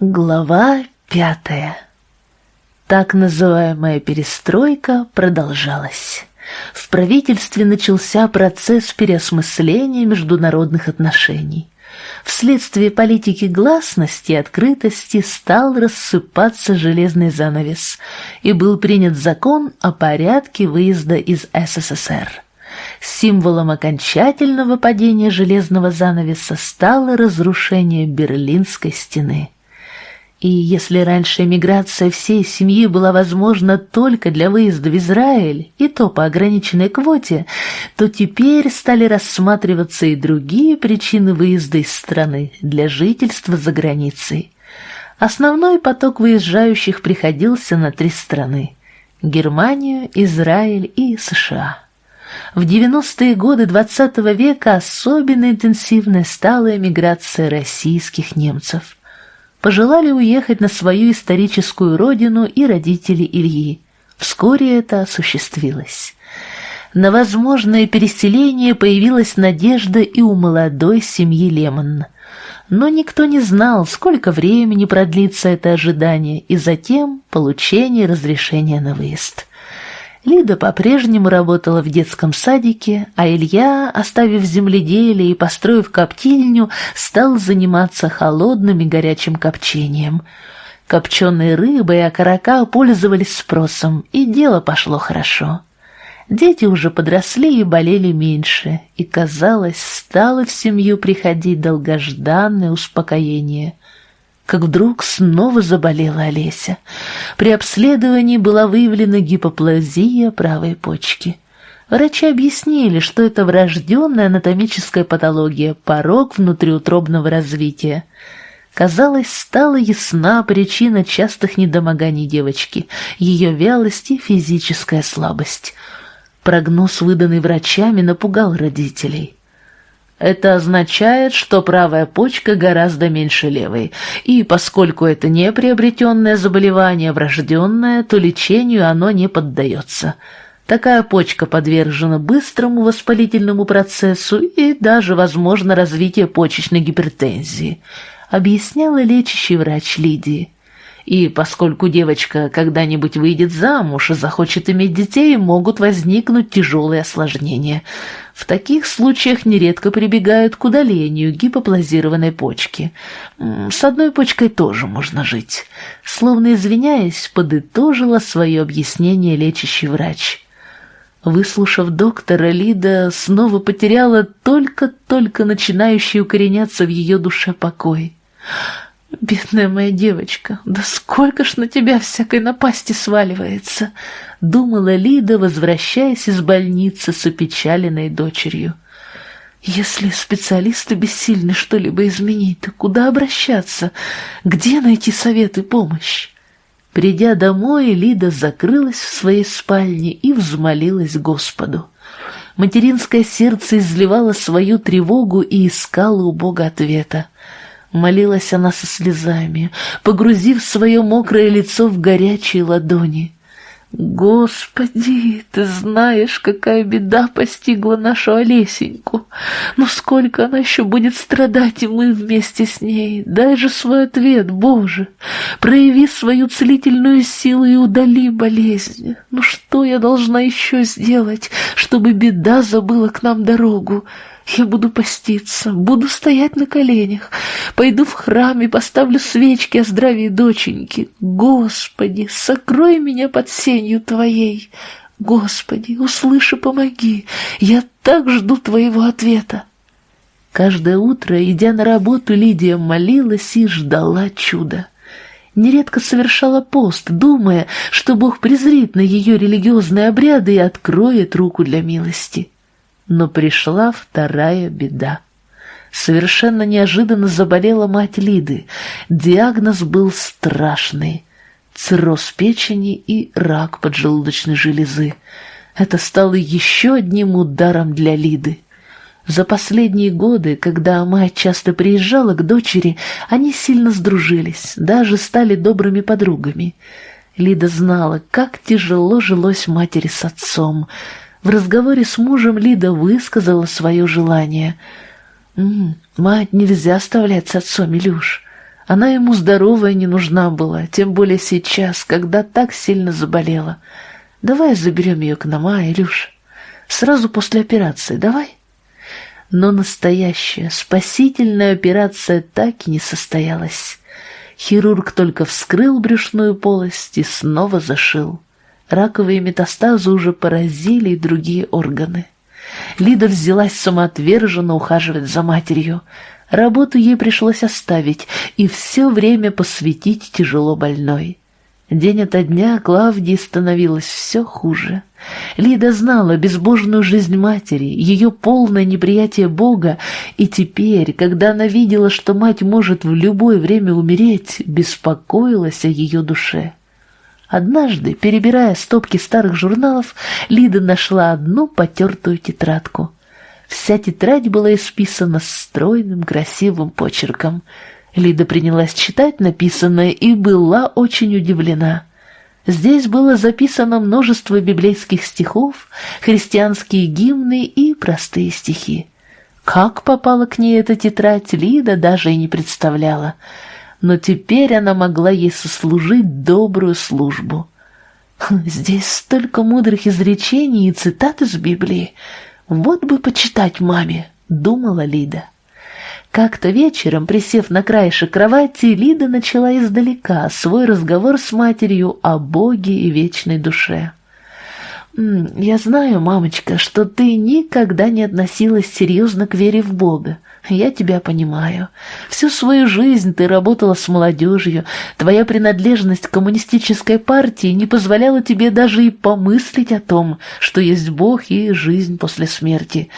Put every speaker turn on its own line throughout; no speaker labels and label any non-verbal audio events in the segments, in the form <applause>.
Глава пятая. Так называемая перестройка продолжалась. В правительстве начался процесс переосмысления международных отношений. Вследствие политики гласности и открытости стал рассыпаться железный занавес, и был принят закон о порядке выезда из СССР. Символом окончательного падения железного занавеса стало разрушение Берлинской стены. И если раньше эмиграция всей семьи была возможна только для выезда в Израиль, и то по ограниченной квоте, то теперь стали рассматриваться и другие причины выезда из страны для жительства за границей. Основной поток выезжающих приходился на три страны – Германию, Израиль и США. В 90-е годы XX века особенно интенсивной стала эмиграция российских немцев – пожелали уехать на свою историческую родину и родители Ильи. Вскоре это осуществилось. На возможное переселение появилась надежда и у молодой семьи Лемон. Но никто не знал, сколько времени продлится это ожидание и затем получение разрешения на выезд. Лида по-прежнему работала в детском садике, а Илья, оставив земледелие и построив коптильню, стал заниматься холодным и горячим копчением. Копченые рыбы и окорока пользовались спросом, и дело пошло хорошо. Дети уже подросли и болели меньше, и, казалось, стало в семью приходить долгожданное успокоение – как вдруг снова заболела Олеся. При обследовании была выявлена гипоплазия правой почки. Врачи объяснили, что это врожденная анатомическая патология, порог внутриутробного развития. Казалось, стала ясна причина частых недомоганий девочки, ее вялость и физическая слабость. Прогноз, выданный врачами, напугал родителей. Это означает, что правая почка гораздо меньше левой, и поскольку это не приобретенное заболевание, врожденное, то лечению оно не поддается. Такая почка подвержена быстрому воспалительному процессу и даже возможно развитие почечной гипертензии, объясняла лечащий врач Лидии. И поскольку девочка когда-нибудь выйдет замуж и захочет иметь детей, могут возникнуть тяжелые осложнения. В таких случаях нередко прибегают к удалению гипоплазированной почки. С одной почкой тоже можно жить. Словно извиняясь, подытожила свое объяснение лечащий врач. Выслушав доктора, Лида снова потеряла только-только начинающий укореняться в ее душе покой. «Бедная моя девочка, да сколько ж на тебя всякой напасти сваливается!» — думала Лида, возвращаясь из больницы с опечаленной дочерью. «Если специалисты бессильны что-либо изменить, то куда обращаться? Где найти совет и помощь?» Придя домой, Лида закрылась в своей спальне и взмолилась Господу. Материнское сердце изливало свою тревогу и искало у Бога ответа. Молилась она со слезами, погрузив свое мокрое лицо в горячие ладони. «Господи, ты знаешь, какая беда постигла нашу Олесеньку! Но сколько она еще будет страдать, и мы вместе с ней! Дай же свой ответ, Боже! Прояви свою целительную силу и удали болезнь! Ну что я должна еще сделать, чтобы беда забыла к нам дорогу?» Я буду поститься, буду стоять на коленях, пойду в храм и поставлю свечки о здравии доченьки. Господи, сокрой меня под сенью Твоей. Господи, услыши, помоги. Я так жду Твоего ответа. Каждое утро, идя на работу, Лидия молилась и ждала чуда. Нередко совершала пост, думая, что Бог презрит на ее религиозные обряды и откроет руку для милости. Но пришла вторая беда. Совершенно неожиданно заболела мать Лиды. Диагноз был страшный. Цирроз печени и рак поджелудочной железы. Это стало еще одним ударом для Лиды. За последние годы, когда мать часто приезжала к дочери, они сильно сдружились, даже стали добрыми подругами. Лида знала, как тяжело жилось матери с отцом, в разговоре с мужем Лида высказала свое желание. «М -м, «Мать нельзя оставлять с отцом, Илюш. Она ему здоровая не нужна была, тем более сейчас, когда так сильно заболела. Давай заберем ее к нам, а, Илюш? Сразу после операции, давай? Но настоящая, спасительная операция так и не состоялась. Хирург только вскрыл брюшную полость и снова зашил. Раковые метастазы уже поразили и другие органы. Лида взялась самоотверженно ухаживать за матерью. Работу ей пришлось оставить и все время посвятить тяжело больной. День ото дня Клавдии становилось все хуже. Лида знала безбожную жизнь матери, ее полное неприятие Бога, и теперь, когда она видела, что мать может в любое время умереть, беспокоилась о ее душе. Однажды, перебирая стопки старых журналов, Лида нашла одну потертую тетрадку. Вся тетрадь была исписана стройным красивым почерком. Лида принялась читать написанное и была очень удивлена. Здесь было записано множество библейских стихов, христианские гимны и простые стихи. Как попала к ней эта тетрадь, Лида даже и не представляла — но теперь она могла ей сослужить добрую службу. Здесь столько мудрых изречений и цитат из Библии. Вот бы почитать маме, думала Лида. Как-то вечером, присев на краешек кровати, Лида начала издалека свой разговор с матерью о Боге и вечной душе. «Я знаю, мамочка, что ты никогда не относилась серьезно к вере в Бога. Я тебя понимаю. Всю свою жизнь ты работала с молодежью. Твоя принадлежность к коммунистической партии не позволяла тебе даже и помыслить о том, что есть Бог и жизнь после смерти.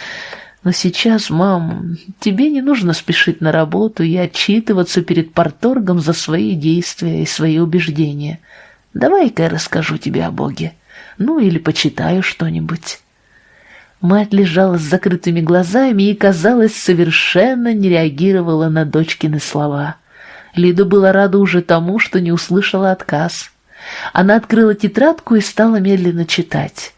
Но сейчас, мам, тебе не нужно спешить на работу и отчитываться перед порторгом за свои действия и свои убеждения. Давай-ка я расскажу тебе о Боге. Ну или почитаю что-нибудь. Мать лежала с закрытыми глазами и, казалось, совершенно не реагировала на дочкины слова. Лида была рада уже тому, что не услышала отказ. Она открыла тетрадку и стала медленно читать.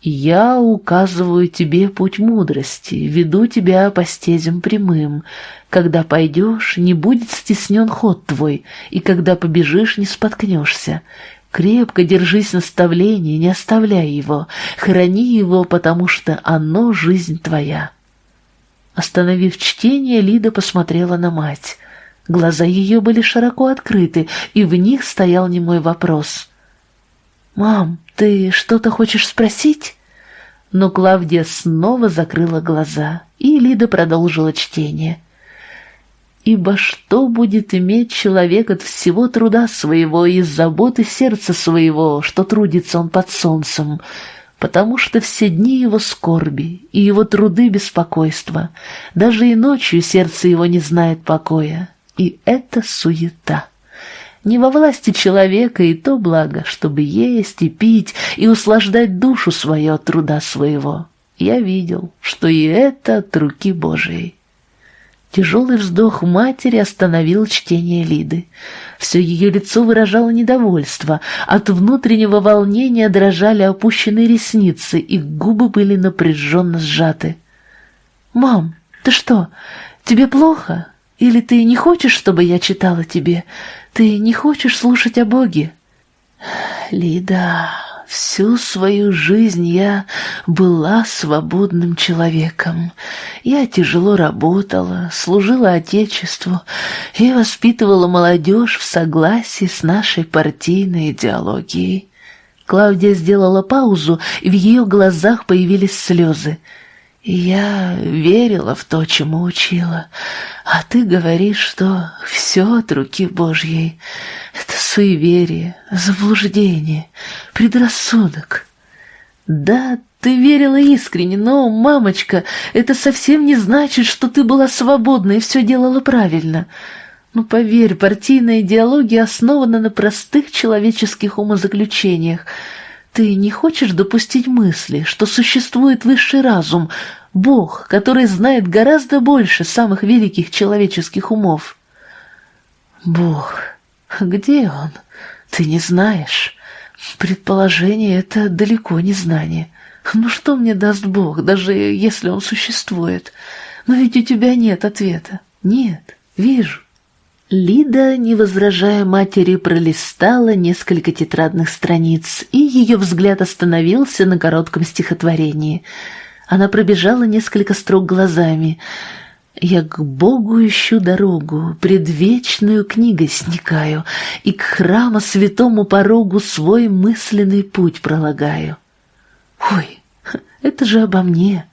«Я указываю тебе путь мудрости, веду тебя по стезям прямым. Когда пойдешь, не будет стеснен ход твой, и когда побежишь, не споткнешься. Крепко держись наставления, не оставляй его, храни его, потому что оно — жизнь твоя. Остановив чтение, Лида посмотрела на мать. Глаза ее были широко открыты, и в них стоял немой вопрос. «Мам, ты что-то хочешь спросить?» Но Клавдия снова закрыла глаза, и Лида продолжила чтение. Ибо что будет иметь человек от всего труда своего и заботы сердца своего, что трудится он под солнцем, потому что все дни его скорби и его труды беспокойства, даже и ночью сердце его не знает покоя, и это суета. Не во власти человека и то благо, чтобы есть и пить и услаждать душу свою от труда своего. Я видел, что и это от руки Божией. Тяжелый вздох матери остановил чтение Лиды. Все ее лицо выражало недовольство. От внутреннего волнения дрожали опущенные ресницы, и губы были напряженно сжаты. «Мам, ты что, тебе плохо? Или ты не хочешь, чтобы я читала тебе? Ты не хочешь слушать о Боге?» «Лида...» Всю свою жизнь я была свободным человеком. Я тяжело работала, служила Отечеству и воспитывала молодежь в согласии с нашей партийной идеологией. Клавдия сделала паузу, и в ее глазах появились слезы. Я верила в то, чему учила. А ты говоришь, что все от руки Божьей. Это суеверие, заблуждение, предрассудок. Да, ты верила искренне, но, мамочка, это совсем не значит, что ты была свободна и все делала правильно. Ну, поверь, партийная идеология основана на простых человеческих умозаключениях. Ты не хочешь допустить мысли, что существует высший разум, Бог, который знает гораздо больше самых великих человеческих умов? Бог, где он? Ты не знаешь. Предположение — это далеко не знание. Ну что мне даст Бог, даже если он существует? Но ведь у тебя нет ответа. Нет, вижу. Лида, не возражая матери, пролистала несколько тетрадных страниц, и ее взгляд остановился на коротком стихотворении. Она пробежала несколько строк глазами. «Я к Богу ищу дорогу, предвечную книгой сникаю, и к храма святому порогу свой мысленный путь пролагаю». «Ой, это же обо мне.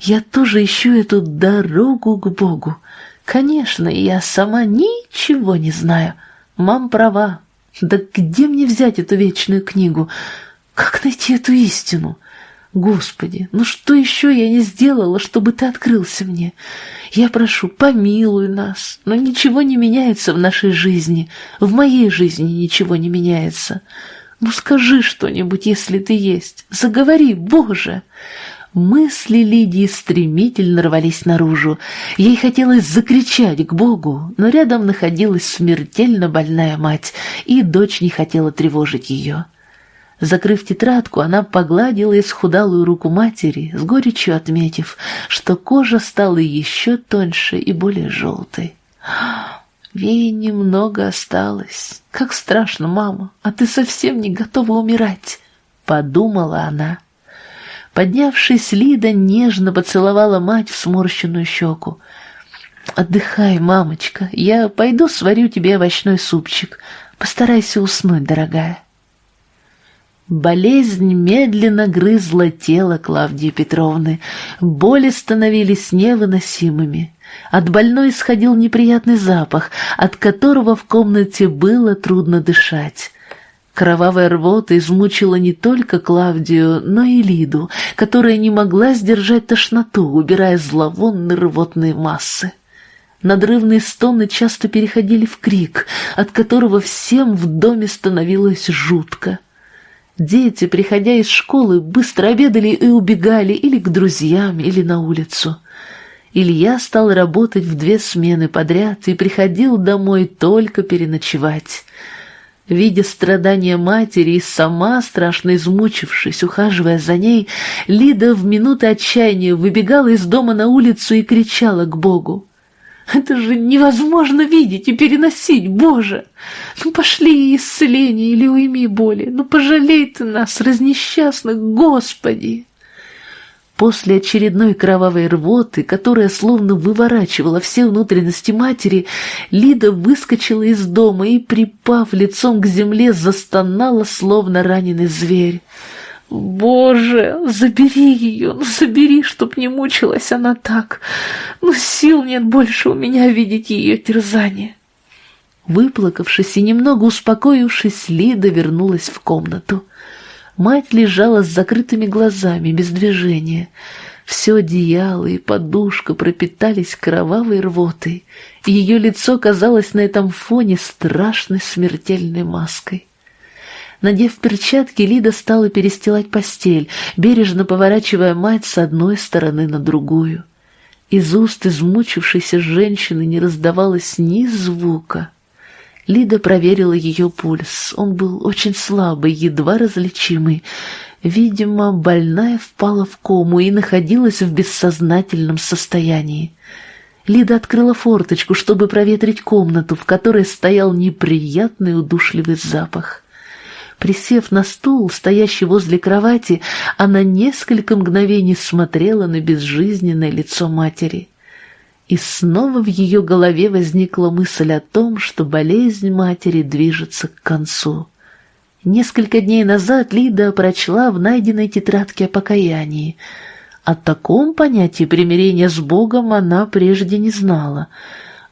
Я тоже ищу эту дорогу к Богу». Конечно, я сама ничего не знаю. Мам права. Да где мне взять эту вечную книгу? Как найти эту истину? Господи, ну что еще я не сделала, чтобы ты открылся мне? Я прошу, помилуй нас, но ничего не меняется в нашей жизни, в моей жизни ничего не меняется. Ну скажи что-нибудь, если ты есть, заговори, Боже!» Мысли Лидии стремительно рвались наружу. Ей хотелось закричать к Богу, но рядом находилась смертельно больная мать, и дочь не хотела тревожить ее. Закрыв тетрадку, она погладила исхудалую руку матери, с горечью отметив, что кожа стала еще тоньше и более желтой. «Ей немного осталось. Как страшно, мама, а ты совсем не готова умирать», — подумала она. Поднявшись, Лида нежно поцеловала мать в сморщенную щеку. «Отдыхай, мамочка, я пойду сварю тебе овощной супчик. Постарайся уснуть, дорогая». Болезнь медленно грызла тело Клавдии Петровны. Боли становились невыносимыми. От больной исходил неприятный запах, от которого в комнате было трудно дышать. Кровавая рвота измучила не только Клавдию, но и Лиду, которая не могла сдержать тошноту, убирая зловонные рвотные массы. Надрывные стоны часто переходили в крик, от которого всем в доме становилось жутко. Дети, приходя из школы, быстро обедали и убегали или к друзьям, или на улицу. Илья стал работать в две смены подряд и приходил домой только переночевать. Видя страдания матери и сама, страшно измучившись, ухаживая за ней, Лида в минуты отчаяния выбегала из дома на улицу и кричала к Богу. «Это же невозможно видеть и переносить, Боже! Ну пошли исцеление или уйми боли, ну пожалей ты нас, разнесчастных, Господи!» После очередной кровавой рвоты, которая словно выворачивала все внутренности матери, Лида выскочила из дома и, припав лицом к земле, застонала, словно раненый зверь. «Боже, забери ее, ну забери, чтоб не мучилась она так. Ну сил нет больше у меня видеть ее терзание». Выплакавшись и немного успокоившись, Лида вернулась в комнату. Мать лежала с закрытыми глазами, без движения. Все одеяло и подушка пропитались кровавой рвотой, и ее лицо казалось на этом фоне страшной смертельной маской. Надев перчатки, Лида стала перестилать постель, бережно поворачивая мать с одной стороны на другую. Из уст измучившейся женщины не раздавалось ни звука. Лида проверила ее пульс. Он был очень слабый, едва различимый. Видимо, больная впала в кому и находилась в бессознательном состоянии. Лида открыла форточку, чтобы проветрить комнату, в которой стоял неприятный удушливый запах. Присев на стул, стоящий возле кровати, она несколько мгновений смотрела на безжизненное лицо матери. И снова в ее голове возникла мысль о том, что болезнь матери движется к концу. Несколько дней назад Лида прочла в найденной тетрадке о покаянии. О таком понятии примирения с Богом она прежде не знала.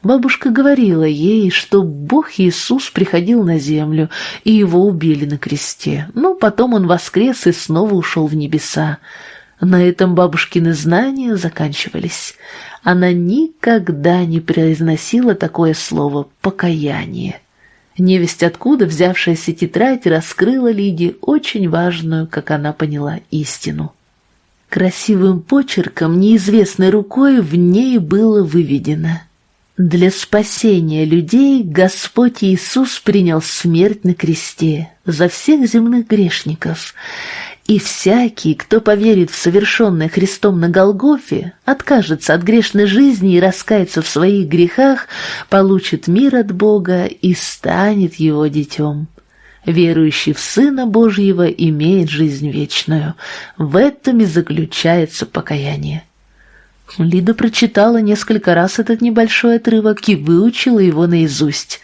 Бабушка говорила ей, что Бог Иисус приходил на землю, и его убили на кресте, но потом он воскрес и снова ушел в небеса. На этом бабушкины знания заканчивались она никогда не произносила такое слово «покаяние». Невесть откуда взявшаяся тетрадь раскрыла Лиде очень важную, как она поняла, истину. Красивым почерком, неизвестной рукой, в ней было выведено «Для спасения людей Господь Иисус принял смерть на кресте за всех земных грешников, И всякий, кто поверит в совершенное Христом на Голгофе, откажется от грешной жизни и раскается в своих грехах, получит мир от Бога и станет его детем. Верующий в Сына Божьего имеет жизнь вечную. В этом и заключается покаяние. Лида прочитала несколько раз этот небольшой отрывок и выучила его наизусть.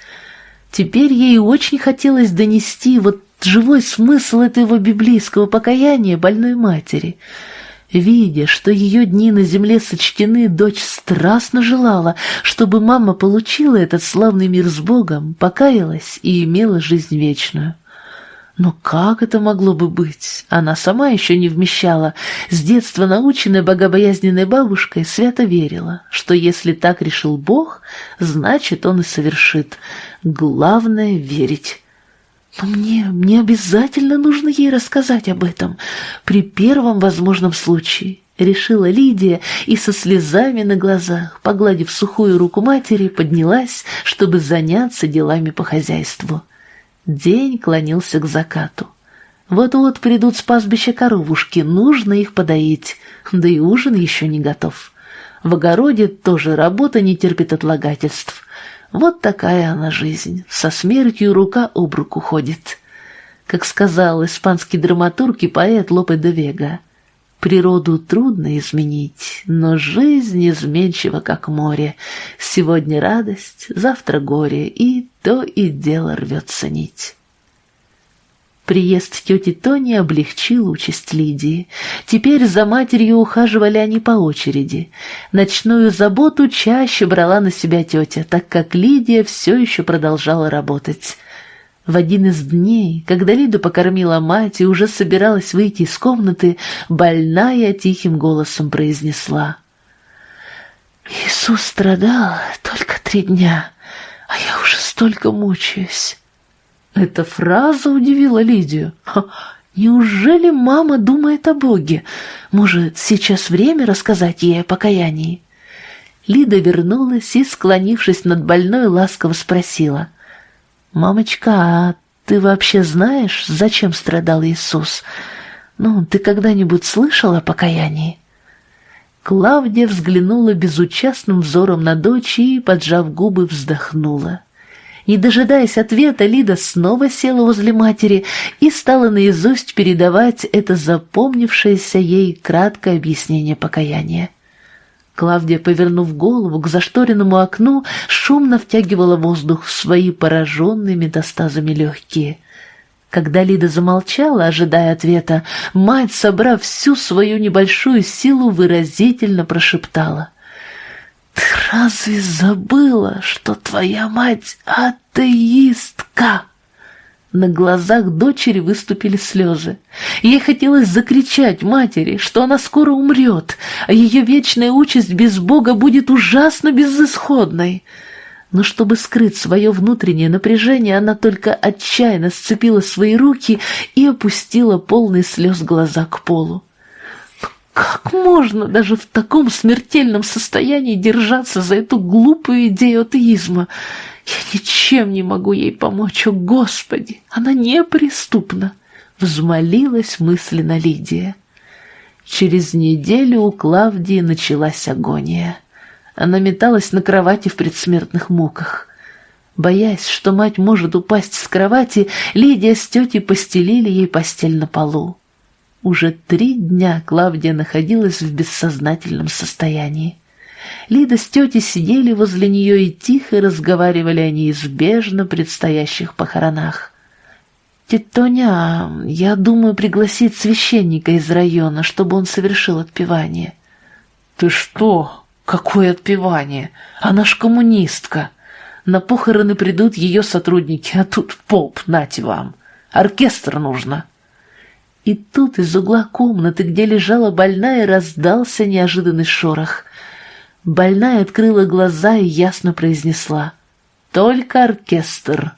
Теперь ей очень хотелось донести вот живой смысл этого библейского покаяния больной матери. Видя, что ее дни на земле сочтены, дочь страстно желала, чтобы мама получила этот славный мир с Богом, покаялась и имела жизнь вечную. Но как это могло бы быть? Она сама еще не вмещала. С детства наученная богобоязненной бабушкой свято верила, что если так решил Бог, значит, он и совершит. Главное — верить. Но мне, мне обязательно нужно ей рассказать об этом при первом возможном случае, решила Лидия и со слезами на глазах, погладив сухую руку матери, поднялась, чтобы заняться делами по хозяйству. День клонился к закату. Вот-вот придут с пастбища коровушки, нужно их подоить, да и ужин еще не готов. В огороде тоже работа не терпит отлагательств. Вот такая она жизнь, со смертью рука об руку ходит. Как сказал испанский драматург и поэт Лопе де Вега, Природу трудно изменить, но жизнь изменчива, как море. Сегодня радость, завтра горе, и то и дело рвется нить. Приезд тети Тони облегчил участь Лидии. Теперь за матерью ухаживали они по очереди. Ночную заботу чаще брала на себя тетя, так как Лидия все еще продолжала работать. В один из дней, когда Лиду покормила мать и уже собиралась выйти из комнаты, больная тихим голосом произнесла. «Иисус страдал только три дня, а я уже столько мучаюсь». Эта фраза удивила Лидию. Неужели мама думает о Боге? Может, сейчас время рассказать ей о покаянии? Лида вернулась и, склонившись над больной, ласково спросила. «Мамочка, а ты вообще знаешь, зачем страдал Иисус? Ну, ты когда-нибудь слышала о покаянии?» Клавдия взглянула безучастным взором на дочь и, поджав губы, вздохнула. Не дожидаясь ответа, Лида снова села возле матери и стала наизусть передавать это запомнившееся ей краткое объяснение покаяния. Клавдия, повернув голову к зашторенному окну, шумно втягивала воздух в свои пораженные метастазами легкие. Когда Лида замолчала, ожидая ответа, мать, собрав всю свою небольшую силу, выразительно прошептала — «Ты разве забыла, что твоя мать атеистка?» На глазах дочери выступили слезы. Ей хотелось закричать матери, что она скоро умрет, а ее вечная участь без Бога будет ужасно безысходной. Но чтобы скрыть свое внутреннее напряжение, она только отчаянно сцепила свои руки и опустила полные слез глаза к полу. Как можно даже в таком смертельном состоянии держаться за эту глупую идею атеизма? Я ничем не могу ей помочь, о Господи! Она неприступна!» Взмолилась мысленно Лидия. Через неделю у Клавдии началась агония. Она металась на кровати в предсмертных муках. Боясь, что мать может упасть с кровати, Лидия с тетей постелили ей постель на полу. Уже три дня Клавдия находилась в бессознательном состоянии. Лида с тетей сидели возле нее и тихо разговаривали о неизбежно предстоящих похоронах. «Тетоня, я думаю пригласить священника из района, чтобы он совершил отпевание». «Ты что? Какое отпевание? Она ж коммунистка. На похороны придут ее сотрудники, а тут поп, нате вам. Оркестр нужно». И тут из угла комнаты, где лежала больная, раздался неожиданный шорох. Больная открыла глаза и ясно произнесла «Только оркестр».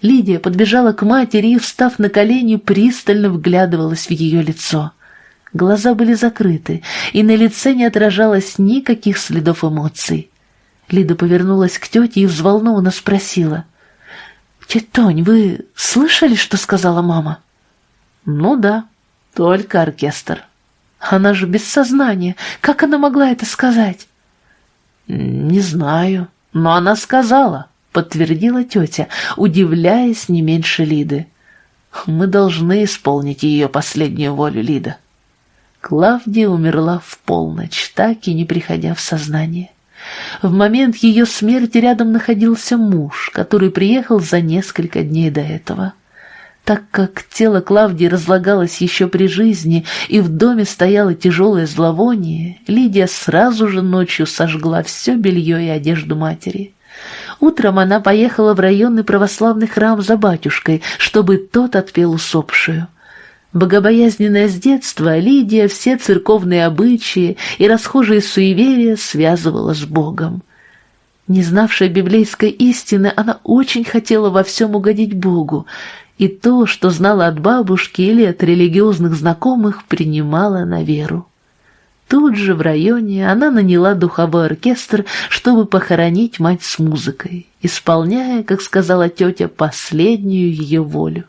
Лидия подбежала к матери и, встав на колени, пристально вглядывалась в ее лицо. Глаза были закрыты, и на лице не отражалось никаких следов эмоций. Лида повернулась к тете и взволнованно спросила. «Тетонь, вы слышали, что сказала мама?» «Ну да». Только оркестр. Она же без сознания. Как она могла это сказать? Не знаю, но она сказала, подтвердила тетя, удивляясь не меньше Лиды. Мы должны исполнить ее последнюю волю, Лида. Клавдия умерла в полночь, так и не приходя в сознание. В момент ее смерти рядом находился муж, который приехал за несколько дней до этого. Так как тело Клавдии разлагалось еще при жизни и в доме стояло тяжелое зловоние, Лидия сразу же ночью сожгла все белье и одежду матери. Утром она поехала в районный православный храм за батюшкой, чтобы тот отпел усопшую. Богобоязненная с детства, Лидия все церковные обычаи и расхожие суеверия связывала с Богом. Не знавшая библейской истины, она очень хотела во всем угодить Богу, и то, что знала от бабушки или от религиозных знакомых, принимала на веру. Тут же в районе она наняла духовой оркестр, чтобы похоронить мать с музыкой, исполняя, как сказала тетя, последнюю ее волю.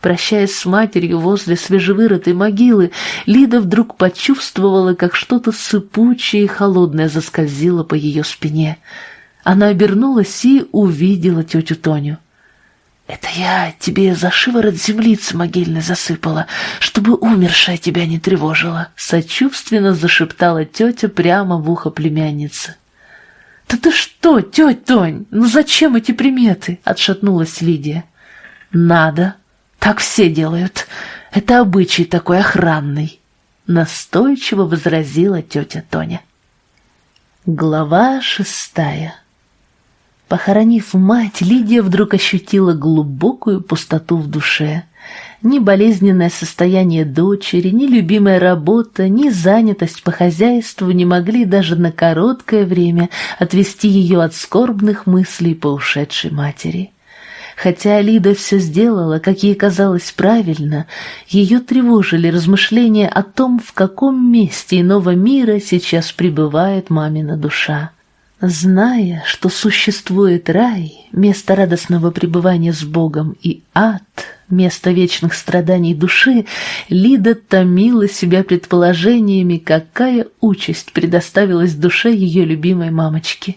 Прощаясь с матерью возле свежевырытой могилы, Лида вдруг почувствовала, как что-то сыпучее и холодное заскользило по ее спине. Она обернулась и увидела тетю Тоню. «Это я тебе за шиворот землицы могильной засыпала, чтобы умершая тебя не тревожила», — сочувственно зашептала тетя прямо в ухо племянницы. «Да ты что, тетя Тонь, ну зачем эти приметы?» — отшатнулась Лидия. «Надо. Так все делают. Это обычай такой охранный», — настойчиво возразила тетя Тоня. Глава шестая Похоронив мать, Лидия вдруг ощутила глубокую пустоту в душе. Ни болезненное состояние дочери, ни любимая работа, ни занятость по хозяйству не могли даже на короткое время отвести ее от скорбных мыслей по ушедшей матери. Хотя Лида все сделала, как ей казалось правильно, ее тревожили размышления о том, в каком месте иного мира сейчас пребывает мамина душа. Зная, что существует рай, место радостного пребывания с Богом, и ад, место вечных страданий души, Лида томила себя предположениями, какая участь предоставилась душе ее любимой мамочки.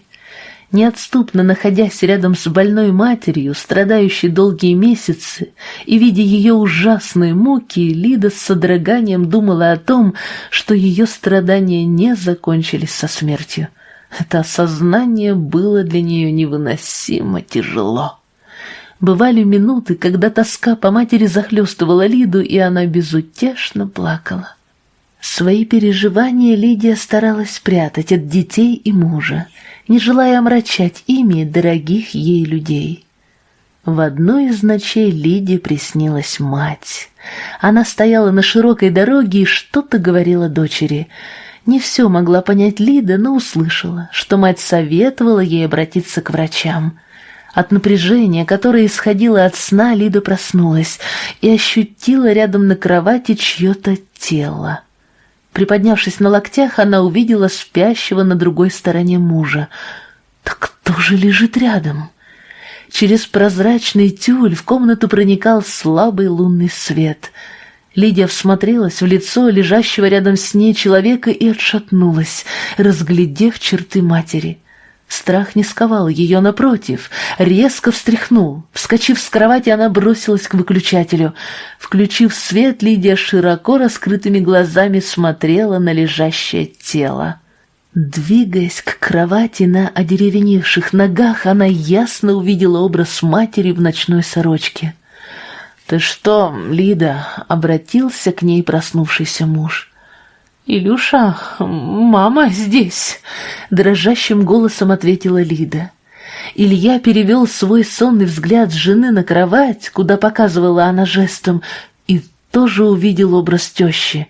Неотступно находясь рядом с больной матерью, страдающей долгие месяцы, и видя ее ужасные муки, Лида с содроганием думала о том, что ее страдания не закончились со смертью. Это осознание было для нее невыносимо тяжело. Бывали минуты, когда тоска по матери захлестывала Лиду, и она безутешно плакала. Свои переживания Лидия старалась прятать от детей и мужа, не желая омрачать ими дорогих ей людей. В одной из ночей Лидии приснилась мать. Она стояла на широкой дороге и что-то говорила дочери — не все могла понять Лида, но услышала, что мать советовала ей обратиться к врачам. От напряжения, которое исходило от сна, Лида проснулась и ощутила рядом на кровати чье-то тело. Приподнявшись на локтях, она увидела спящего на другой стороне мужа. «Так кто же лежит рядом?» Через прозрачный тюль в комнату проникал слабый лунный свет — Лидия всмотрелась в лицо лежащего рядом с ней человека и отшатнулась, разглядев черты матери. Страх не сковал ее напротив, резко встряхнул. Вскочив с кровати, она бросилась к выключателю. Включив свет, Лидия широко раскрытыми глазами смотрела на лежащее тело. Двигаясь к кровати на одеревеневших ногах, она ясно увидела образ матери в ночной сорочке. «Ты что, Лида?» — обратился к ней проснувшийся муж. «Илюша, мама здесь!» — дрожащим голосом ответила Лида. Илья перевел свой сонный взгляд с жены на кровать, куда показывала она жестом, и тоже увидел образ тещи.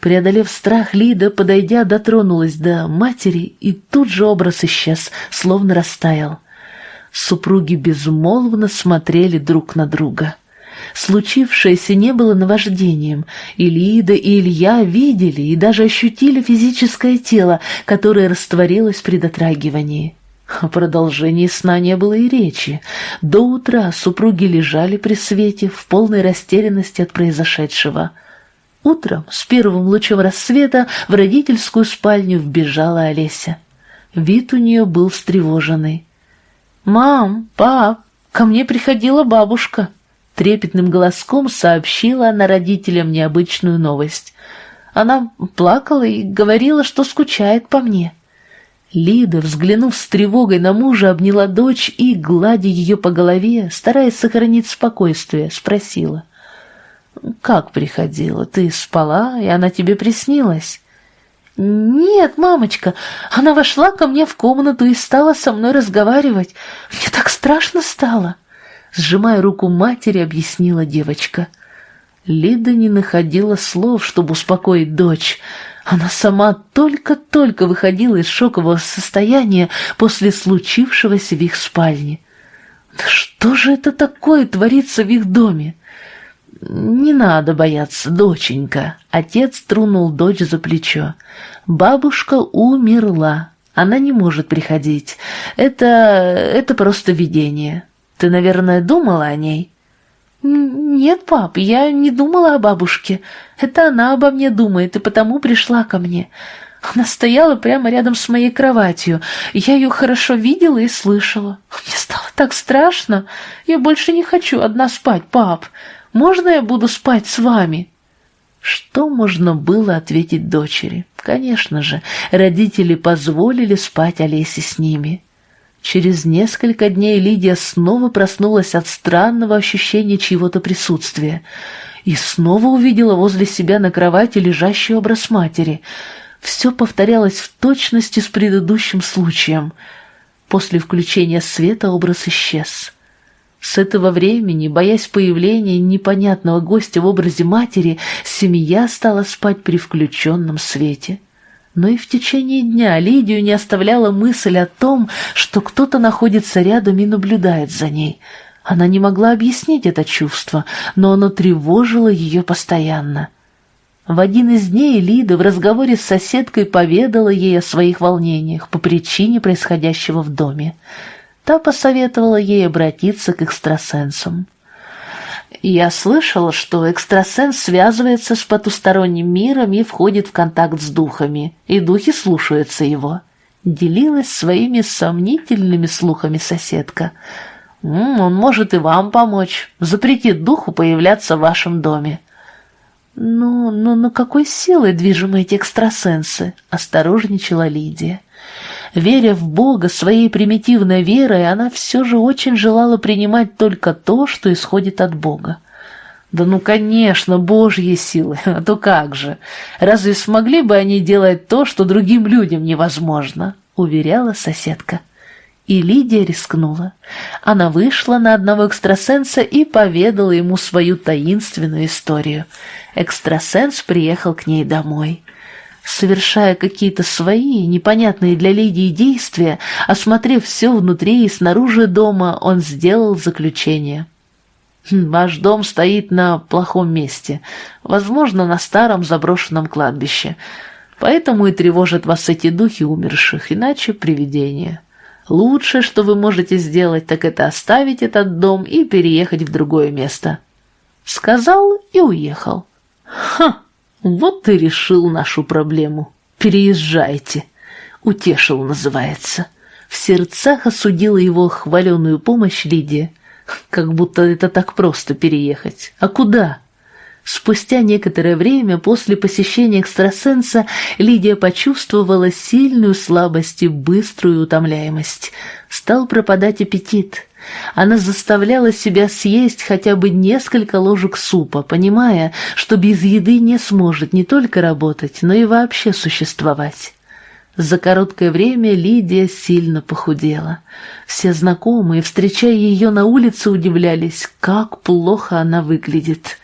Преодолев страх, Лида, подойдя, дотронулась до матери, и тут же образ исчез, словно растаял. Супруги безмолвно смотрели друг на друга. Случившееся не было наваждением, и Лида, и Илья видели и даже ощутили физическое тело, которое растворилось при дотрагивании. О продолжении сна не было и речи. До утра супруги лежали при свете в полной растерянности от произошедшего. Утром, с первым лучом рассвета, в родительскую спальню вбежала Олеся. Вид у нее был встревоженный. «Мам, пап, ко мне приходила бабушка», — трепетным голоском сообщила она родителям необычную новость. Она плакала и говорила, что скучает по мне. Лида, взглянув с тревогой на мужа, обняла дочь и, гладя ее по голове, стараясь сохранить спокойствие, спросила — «Как приходила? Ты спала, и она тебе приснилась?» «Нет, мамочка, она вошла ко мне в комнату и стала со мной разговаривать. Мне так страшно стало!» Сжимая руку матери, объяснила девочка. Лида не находила слов, чтобы успокоить дочь. Она сама только-только выходила из шокового состояния после случившегося в их спальне. «Да что же это такое творится в их доме?» «Не надо бояться, доченька», — отец тронул дочь за плечо. «Бабушка умерла, она не может приходить. Это... это просто видение. Ты, наверное, думала о ней?» «Нет, пап, я не думала о бабушке. Это она обо мне думает и потому пришла ко мне. Она стояла прямо рядом с моей кроватью. Я ее хорошо видела и слышала. Мне стало так страшно. Я больше не хочу одна спать, пап. Можно я буду спать с вами?» Что можно было ответить дочери? Конечно же, родители позволили спать Олесе с ними. Через несколько дней Лидия снова проснулась от странного ощущения чьего-то присутствия и снова увидела возле себя на кровати лежащий образ матери. Все повторялось в точности с предыдущим случаем. После включения света образ исчез. С этого времени, боясь появления непонятного гостя в образе матери, семья стала спать при включенном свете. Но и в течение дня Лидию не оставляла мысль о том, что кто-то находится рядом и наблюдает за ней. Она не могла объяснить это чувство, но оно тревожило ее постоянно. В один из дней Лида в разговоре с соседкой поведала ей о своих волнениях по причине происходящего в доме. Та посоветовала ей обратиться к экстрасенсам. Я слышала, что экстрасенс связывается с потусторонним миром и входит в контакт с духами, и духи слушаются его. Делилась своими сомнительными слухами соседка. «М -м, «Он может и вам помочь, запретит духу появляться в вашем доме». «Ну, ну, ну какой силой движимы эти экстрасенсы?» — осторожничала Лидия. Веря в Бога своей примитивной верой, она все же очень желала принимать только то, что исходит от Бога. Да ну, конечно, Божьи силы, <laughs> а то как же? Разве смогли бы они делать то, что другим людям невозможно? Уверяла соседка. И Лидия рискнула. Она вышла на одного экстрасенса и поведала ему свою таинственную историю. Экстрасенс приехал к ней домой совершая какие-то свои, непонятные для Лидии действия, осмотрев все внутри и снаружи дома, он сделал заключение. «Хм, «Ваш дом стоит на плохом месте, возможно, на старом заброшенном кладбище, поэтому и тревожат вас эти духи умерших, иначе привидения. Лучшее, что вы можете сделать, так это оставить этот дом и переехать в другое место». Сказал и уехал. «Ха!» Вот ты решил нашу проблему. Переезжайте. Утешил, называется. В сердцах осудила его хваленую помощь Лидия. Как будто это так просто переехать. А куда? Спустя некоторое время после посещения экстрасенса Лидия почувствовала сильную слабость и быструю утомляемость. Стал пропадать аппетит. Она заставляла себя съесть хотя бы несколько ложек супа, понимая, что без еды не сможет не только работать, но и вообще существовать. За короткое время Лидия сильно похудела. Все знакомые, встречая ее на улице, удивлялись, как плохо она выглядит.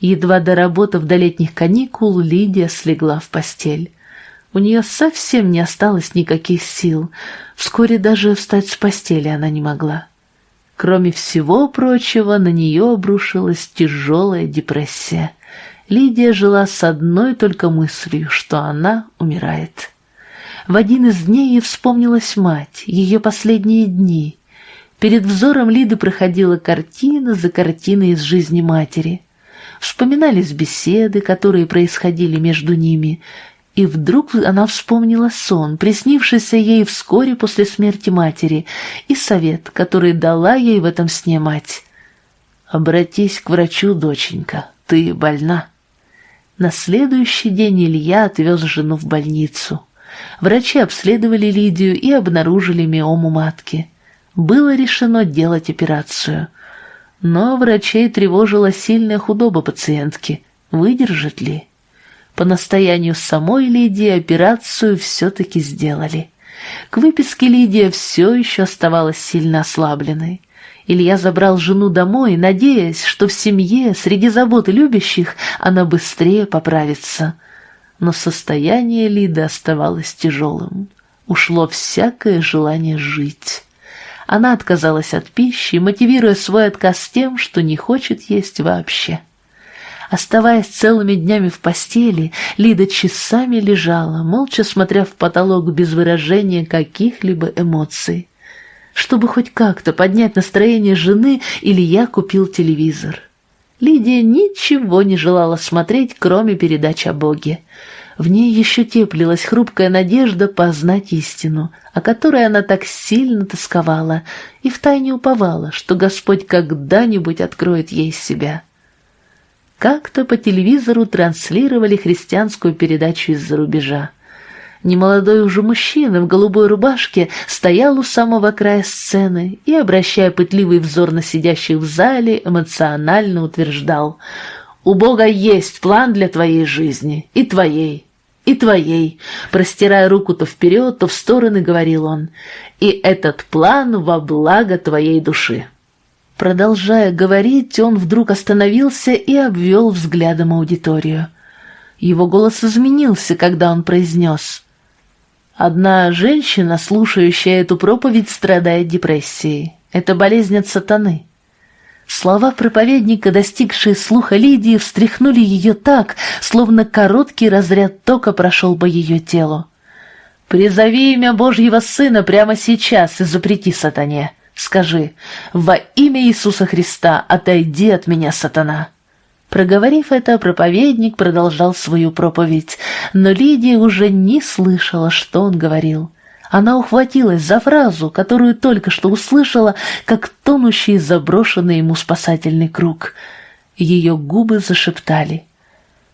Едва доработав до летних каникул, Лидия слегла в постель. У нее совсем не осталось никаких сил. Вскоре даже встать с постели она не могла. Кроме всего прочего, на нее обрушилась тяжелая депрессия. Лидия жила с одной только мыслью, что она умирает. В один из дней ей вспомнилась мать, ее последние дни. Перед взором Лиды проходила картина за картиной из жизни матери. Вспоминались беседы, которые происходили между ними, и вдруг она вспомнила сон, приснившийся ей вскоре после смерти матери, и совет, который дала ей в этом сне мать. «Обратись к врачу, доченька, ты больна». На следующий день Илья отвез жену в больницу. Врачи обследовали Лидию и обнаружили миому матки. Было решено делать операцию. Но врачей тревожила сильная худоба пациентки. Выдержит ли? По настоянию самой Лидии операцию все-таки сделали. К выписке Лидия все еще оставалась сильно ослабленной. Илья забрал жену домой, надеясь, что в семье, среди забот и любящих, она быстрее поправится. Но состояние Лиды оставалось тяжелым. Ушло всякое желание жить. Она отказалась от пищи, мотивируя свой отказ тем, что не хочет есть вообще. Оставаясь целыми днями в постели, Лида часами лежала, молча смотря в потолок без выражения каких-либо эмоций. Чтобы хоть как-то поднять настроение жены, Илья купил телевизор. Лидия ничего не желала смотреть, кроме передач о Боге. В ней еще теплилась хрупкая надежда познать истину, о которой она так сильно тосковала, и втайне уповала, что Господь когда-нибудь откроет ей себя. Как-то по телевизору транслировали христианскую передачу из-за рубежа. Немолодой уже мужчина в голубой рубашке стоял у самого края сцены и, обращая пытливый взор на сидящих в зале, эмоционально утверждал «У Бога есть план для твоей жизни, и твоей, и твоей», простирая руку то вперед, то в стороны, говорил он, «и этот план во благо твоей души». Продолжая говорить, он вдруг остановился и обвел взглядом аудиторию. Его голос изменился, когда он произнес «Одна женщина, слушающая эту проповедь, страдает депрессией. Это болезнь от сатаны». Слова проповедника, достигшие слуха Лидии, встряхнули ее так, словно короткий разряд тока прошел по ее телу. «Призови имя Божьего Сына прямо сейчас и запрети сатане. Скажи, во имя Иисуса Христа отойди от меня, сатана!» Проговорив это, проповедник продолжал свою проповедь, но Лидия уже не слышала, что он говорил. Она ухватилась за фразу, которую только что услышала, как тонущий заброшенный ему спасательный круг. Ее губы зашептали.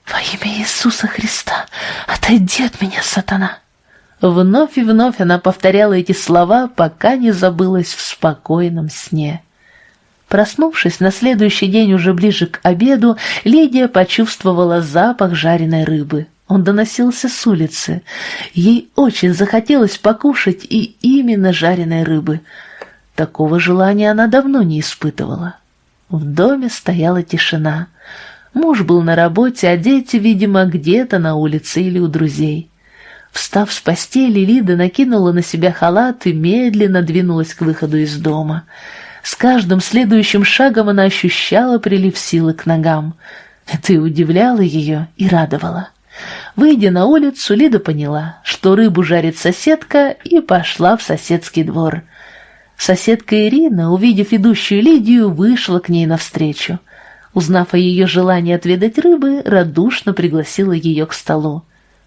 «Во имя Иисуса Христа отойди от меня, сатана!» Вновь и вновь она повторяла эти слова, пока не забылась в спокойном сне. Проснувшись на следующий день уже ближе к обеду, Лидия почувствовала запах жареной рыбы. Он доносился с улицы. Ей очень захотелось покушать и именно жареной рыбы. Такого желания она давно не испытывала. В доме стояла тишина. Муж был на работе, а дети, видимо, где-то на улице или у друзей. Встав с постели, Лида накинула на себя халат и медленно двинулась к выходу из дома. С каждым следующим шагом она ощущала прилив силы к ногам. Это и удивляло ее, и радовало. Выйдя на улицу, Лида поняла, что рыбу жарит соседка, и пошла в соседский двор. Соседка Ирина, увидев идущую Лидию, вышла к ней навстречу. Узнав о ее желании отведать рыбы, радушно пригласила ее к столу.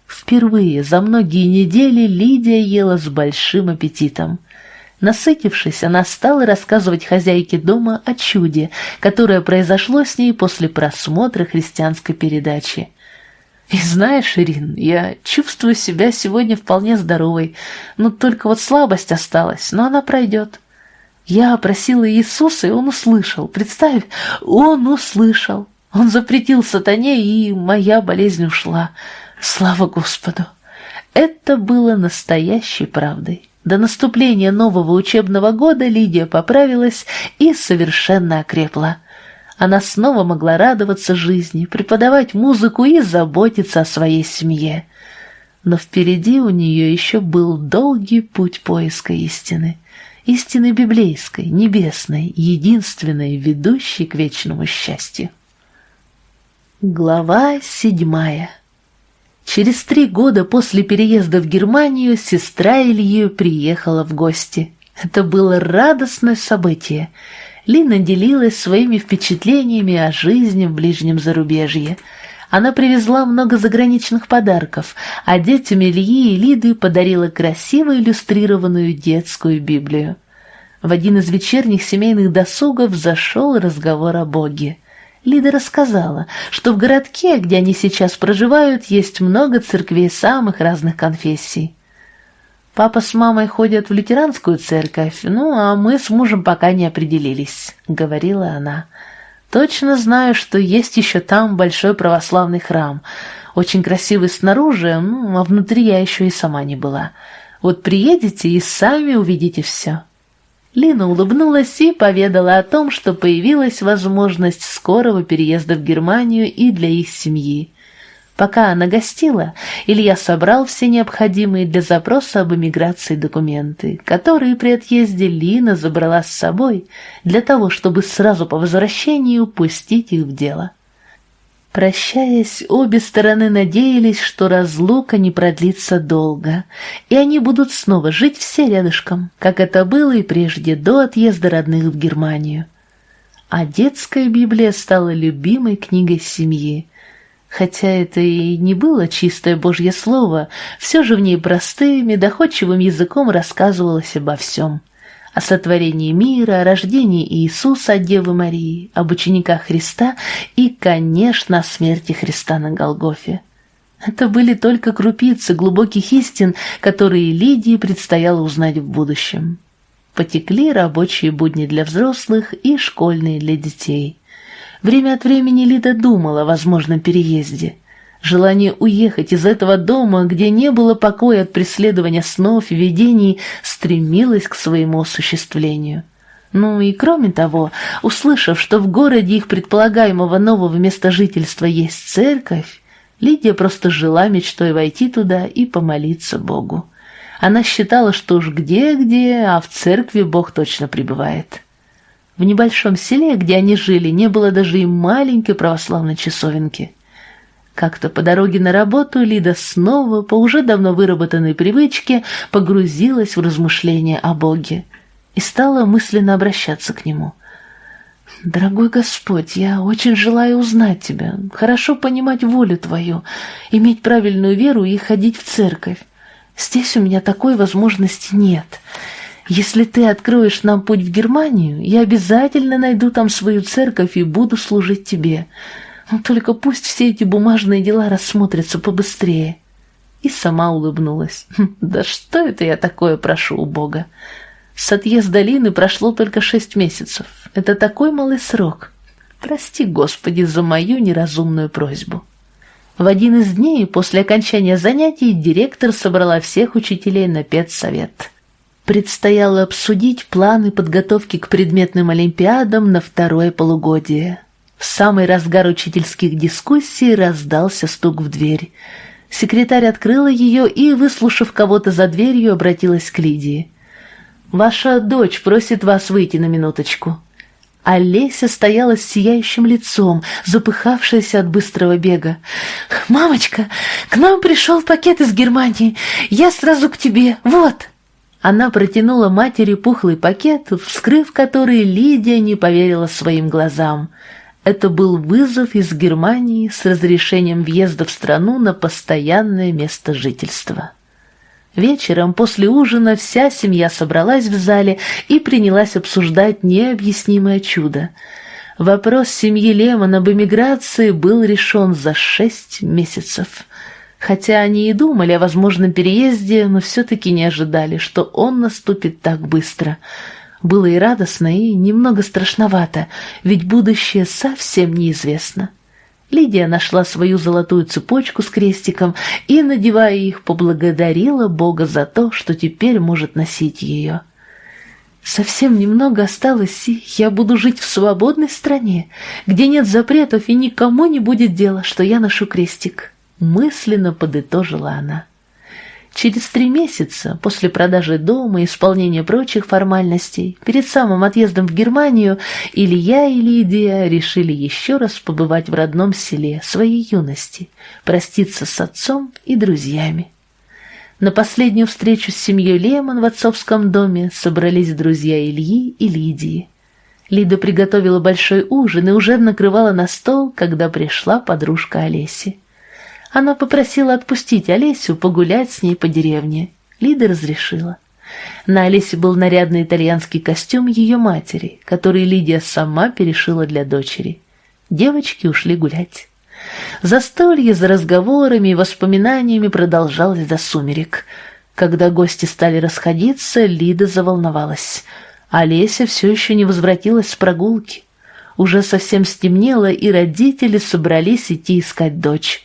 Впервые за многие недели Лидия ела с большим аппетитом. Насытившись, она стала рассказывать хозяйке дома о чуде, которое произошло с ней после просмотра христианской передачи. «И знаешь, Ирин, я чувствую себя сегодня вполне здоровой, но только вот слабость осталась, но она пройдет». Я просила Иисуса, и он услышал. Представь, он услышал. Он запретил сатане, и моя болезнь ушла. Слава Господу! Это было настоящей правдой. До наступления нового учебного года Лидия поправилась и совершенно окрепла. Она снова могла радоваться жизни, преподавать музыку и заботиться о своей семье. Но впереди у нее еще был долгий путь поиска истины. Истины библейской, небесной, единственной, ведущей к вечному счастью. Глава седьмая Через три года после переезда в Германию сестра Ильи приехала в гости. Это было радостное событие. Лина делилась своими впечатлениями о жизни в ближнем зарубежье. Она привезла много заграничных подарков, а детям Ильи и Лиды подарила красиво иллюстрированную детскую Библию. В один из вечерних семейных досугов зашел разговор о Боге. Лида рассказала, что в городке, где они сейчас проживают, есть много церквей самых разных конфессий. Папа с мамой ходят в лютеранскую церковь, ну, а мы с мужем пока не определились», — говорила она. «Точно знаю, что есть еще там большой православный храм, очень красивый снаружи, ну, а внутри я еще и сама не была. Вот приедете и сами увидите все». Лина улыбнулась и поведала о том, что появилась возможность скорого переезда в Германию и для их семьи. Пока она гостила, Илья собрал все необходимые для запроса об эмиграции документы, которые при отъезде Лина забрала с собой, для того, чтобы сразу по возвращении пустить их в дело. Прощаясь, обе стороны надеялись, что разлука не продлится долго, и они будут снова жить все рядышком, как это было и прежде, до отъезда родных в Германию. А детская Библия стала любимой книгой семьи. Хотя это и не было чистое Божье Слово, все же в ней простым и доходчивым языком рассказывалось обо всем о сотворении мира, о рождении Иисуса от Девы Марии, об учениках Христа и, конечно, о смерти Христа на Голгофе. Это были только крупицы глубоких истин, которые Лидии предстояло узнать в будущем. Потекли рабочие будни для взрослых и школьные для детей. Время от времени Лида думала о возможном переезде – Желание уехать из этого дома, где не было покоя от преследования снов и видений, стремилось к своему осуществлению. Ну и кроме того, услышав, что в городе их предполагаемого нового места жительства есть церковь, Лидия просто жила мечтой войти туда и помолиться Богу. Она считала, что уж где-где, а в церкви Бог точно пребывает. В небольшом селе, где они жили, не было даже и маленькой православной часовенки – как-то по дороге на работу Лида снова, по уже давно выработанной привычке, погрузилась в размышления о Боге и стала мысленно обращаться к Нему. «Дорогой Господь, я очень желаю узнать Тебя, хорошо понимать волю Твою, иметь правильную веру и ходить в церковь. Здесь у меня такой возможности нет. Если Ты откроешь нам путь в Германию, я обязательно найду там свою церковь и буду служить Тебе». Только пусть все эти бумажные дела рассмотрятся побыстрее. И сама улыбнулась. Хм, да что это я такое прошу у Бога? С отъезда Лины прошло только шесть месяцев. Это такой малый срок. Прости, Господи, за мою неразумную просьбу. В один из дней после окончания занятий директор собрала всех учителей на педсовет. Предстояло обсудить планы подготовки к предметным олимпиадам на второе полугодие. В самый разгар учительских дискуссий раздался стук в дверь. Секретарь открыла ее и, выслушав кого-то за дверью, обратилась к Лидии. «Ваша дочь просит вас выйти на минуточку». Олеся стояла с сияющим лицом, запыхавшаяся от быстрого бега. «Мамочка, к нам пришел пакет из Германии. Я сразу к тебе. Вот!» Она протянула матери пухлый пакет, вскрыв который Лидия не поверила своим глазам. Это был вызов из Германии с разрешением въезда в страну на постоянное место жительства. Вечером после ужина вся семья собралась в зале и принялась обсуждать необъяснимое чудо. Вопрос семьи Лемон об эмиграции был решен за шесть месяцев. Хотя они и думали о возможном переезде, но все-таки не ожидали, что он наступит так быстро – было и радостно, и немного страшновато, ведь будущее совсем неизвестно. Лидия нашла свою золотую цепочку с крестиком и, надевая их, поблагодарила Бога за то, что теперь может носить ее. Совсем немного осталось, и я буду жить в свободной стране, где нет запретов и никому не будет дела, что я ношу крестик. Мысленно подытожила она. Через три месяца после продажи дома и исполнения прочих формальностей, перед самым отъездом в Германию, Илья и Лидия решили еще раз побывать в родном селе своей юности, проститься с отцом и друзьями. На последнюю встречу с семьей Лемон в отцовском доме собрались друзья Ильи и Лидии. Лида приготовила большой ужин и уже накрывала на стол, когда пришла подружка Олеси. Она попросила отпустить Олесю погулять с ней по деревне. Лида разрешила. На Олесе был нарядный итальянский костюм ее матери, который Лидия сама перешила для дочери. Девочки ушли гулять. Застолье за разговорами и воспоминаниями продолжалось до сумерек. Когда гости стали расходиться, Лида заволновалась – Олеся все еще не возвратилась с прогулки. Уже совсем стемнело, и родители собрались идти искать дочь.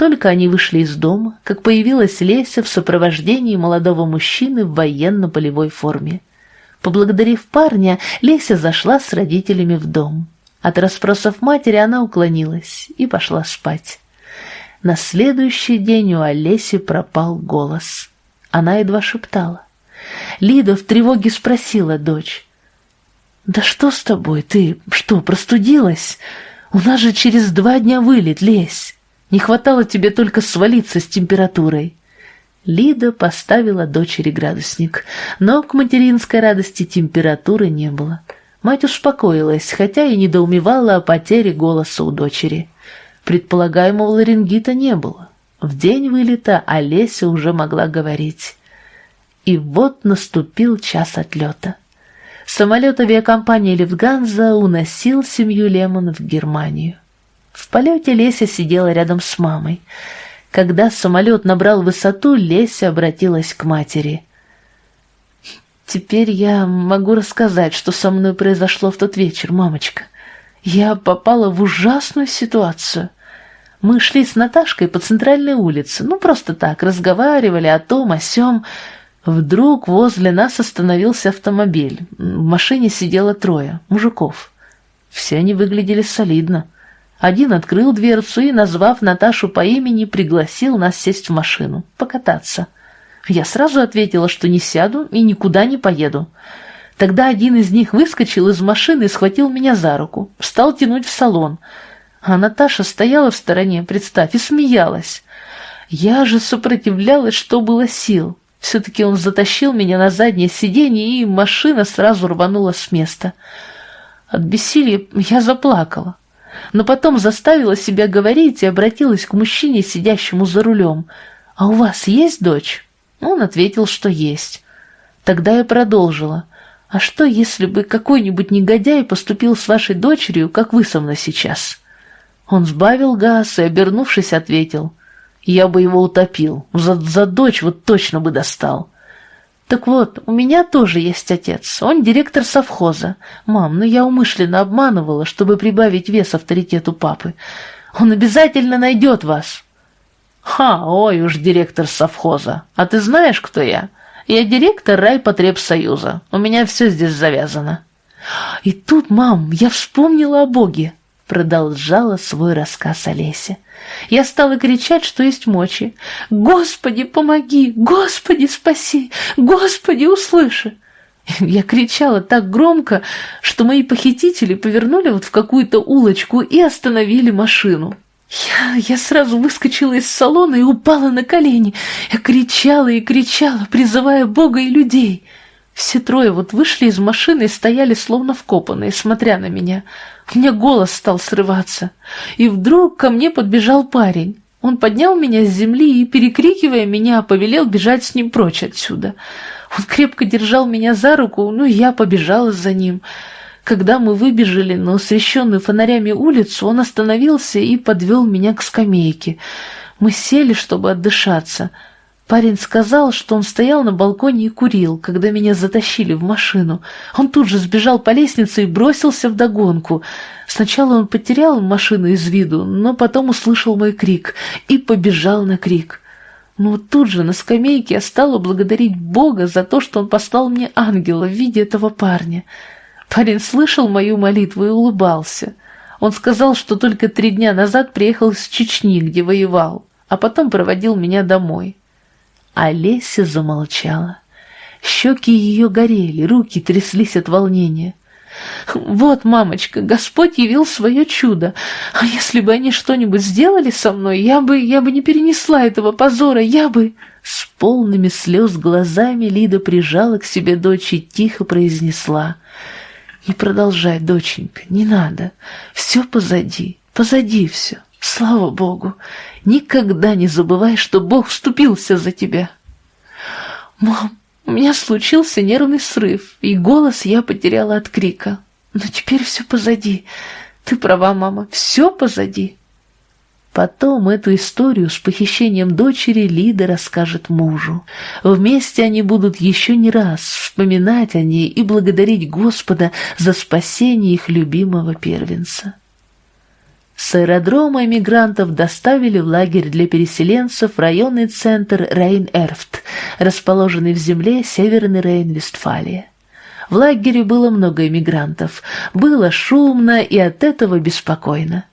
Только они вышли из дома, как появилась Леся в сопровождении молодого мужчины в военно-полевой форме. Поблагодарив парня, Леся зашла с родителями в дом. От расспросов матери она уклонилась и пошла спать. На следующий день у Олеси пропал голос. Она едва шептала. Лида в тревоге спросила дочь. «Да что с тобой? Ты что, простудилась? У нас же через два дня вылет, лезь. Не хватало тебе только свалиться с температурой». Лида поставила дочери градусник, но к материнской радости температуры не было. Мать успокоилась, хотя и недоумевала о потере голоса у дочери. Предполагаемого ларингита не было. В день вылета Олеся уже могла говорить. И вот наступил час отлета. Самолет авиакомпании «Люфтганза» уносил семью Лемон в Германию. В полете Леся сидела рядом с мамой. Когда самолет набрал высоту, Леся обратилась к матери. «Теперь я могу рассказать, что со мной произошло в тот вечер, мамочка. Я попала в ужасную ситуацию. Мы шли с Наташкой по центральной улице, ну просто так, разговаривали о том, о сём. Вдруг возле нас остановился автомобиль. В машине сидело трое, мужиков. Все они выглядели солидно. Один открыл дверцу и, назвав Наташу по имени, пригласил нас сесть в машину, покататься. Я сразу ответила, что не сяду и никуда не поеду. Тогда один из них выскочил из машины и схватил меня за руку, стал тянуть в салон. А Наташа стояла в стороне, представь, и смеялась. Я же сопротивлялась, что было сил. Все-таки он затащил меня на заднее сиденье, и машина сразу рванула с места. От бессилия я заплакала, но потом заставила себя говорить и обратилась к мужчине, сидящему за рулем. «А у вас есть дочь?» Он ответил, что есть. Тогда я продолжила. «А что, если бы какой-нибудь негодяй поступил с вашей дочерью, как вы со мной сейчас?» Он сбавил газ и, обернувшись, ответил. Я бы его утопил. За, за дочь вот точно бы достал. Так вот, у меня тоже есть отец. Он директор совхоза. Мам, ну я умышленно обманывала, чтобы прибавить вес авторитету папы. Он обязательно найдет вас. Ха, ой уж директор совхоза. А ты знаешь, кто я? Я директор райпотребсоюза. У меня все здесь завязано. И тут, мам, я вспомнила о Боге. Продолжала свой рассказ Олеся. Я стала кричать, что есть мочи. «Господи, помоги! Господи, спаси! Господи, услыши!» Я кричала так громко, что мои похитители повернули вот в какую-то улочку и остановили машину. Я, я сразу выскочила из салона и упала на колени. Я кричала и кричала, призывая Бога и людей. Все трое вот вышли из машины и стояли словно вкопанные, смотря на меня. У меня голос стал срываться. И вдруг ко мне подбежал парень. Он поднял меня с земли и, перекрикивая меня, повелел бежать с ним прочь отсюда. Он крепко держал меня за руку, ну и я побежала за ним. Когда мы выбежали на освещенную фонарями улицу, он остановился и подвел меня к скамейке. Мы сели, чтобы отдышаться — Парень сказал, что он стоял на балконе и курил, когда меня затащили в машину. Он тут же сбежал по лестнице и бросился в догонку. Сначала он потерял машину из виду, но потом услышал мой крик и побежал на крик. Но тут же на скамейке я стала благодарить Бога за то, что он послал мне ангела в виде этого парня. Парень слышал мою молитву и улыбался. Он сказал, что только три дня назад приехал из Чечни, где воевал, а потом проводил меня домой. Олеся замолчала. Щеки ее горели, руки тряслись от волнения. «Вот, мамочка, Господь явил свое чудо. А если бы они что-нибудь сделали со мной, я бы, я бы не перенесла этого позора, я бы...» С полными слез глазами Лида прижала к себе дочь и тихо произнесла. Не продолжай, доченька, не надо. Все позади, позади все. Слава Богу! Никогда не забывай, что Бог вступился за тебя. Мам, у меня случился нервный срыв, и голос я потеряла от крика. Но теперь все позади. Ты права, мама, все позади. Потом эту историю с похищением дочери Лида расскажет мужу. Вместе они будут еще не раз вспоминать о ней и благодарить Господа за спасение их любимого первенца. С аэродрома эмигрантов доставили в лагерь для переселенцев районный центр Рейн-Эрфт, расположенный в земле Северный Рейн-Вестфалия. В лагере было много эмигрантов, было шумно и от этого беспокойно.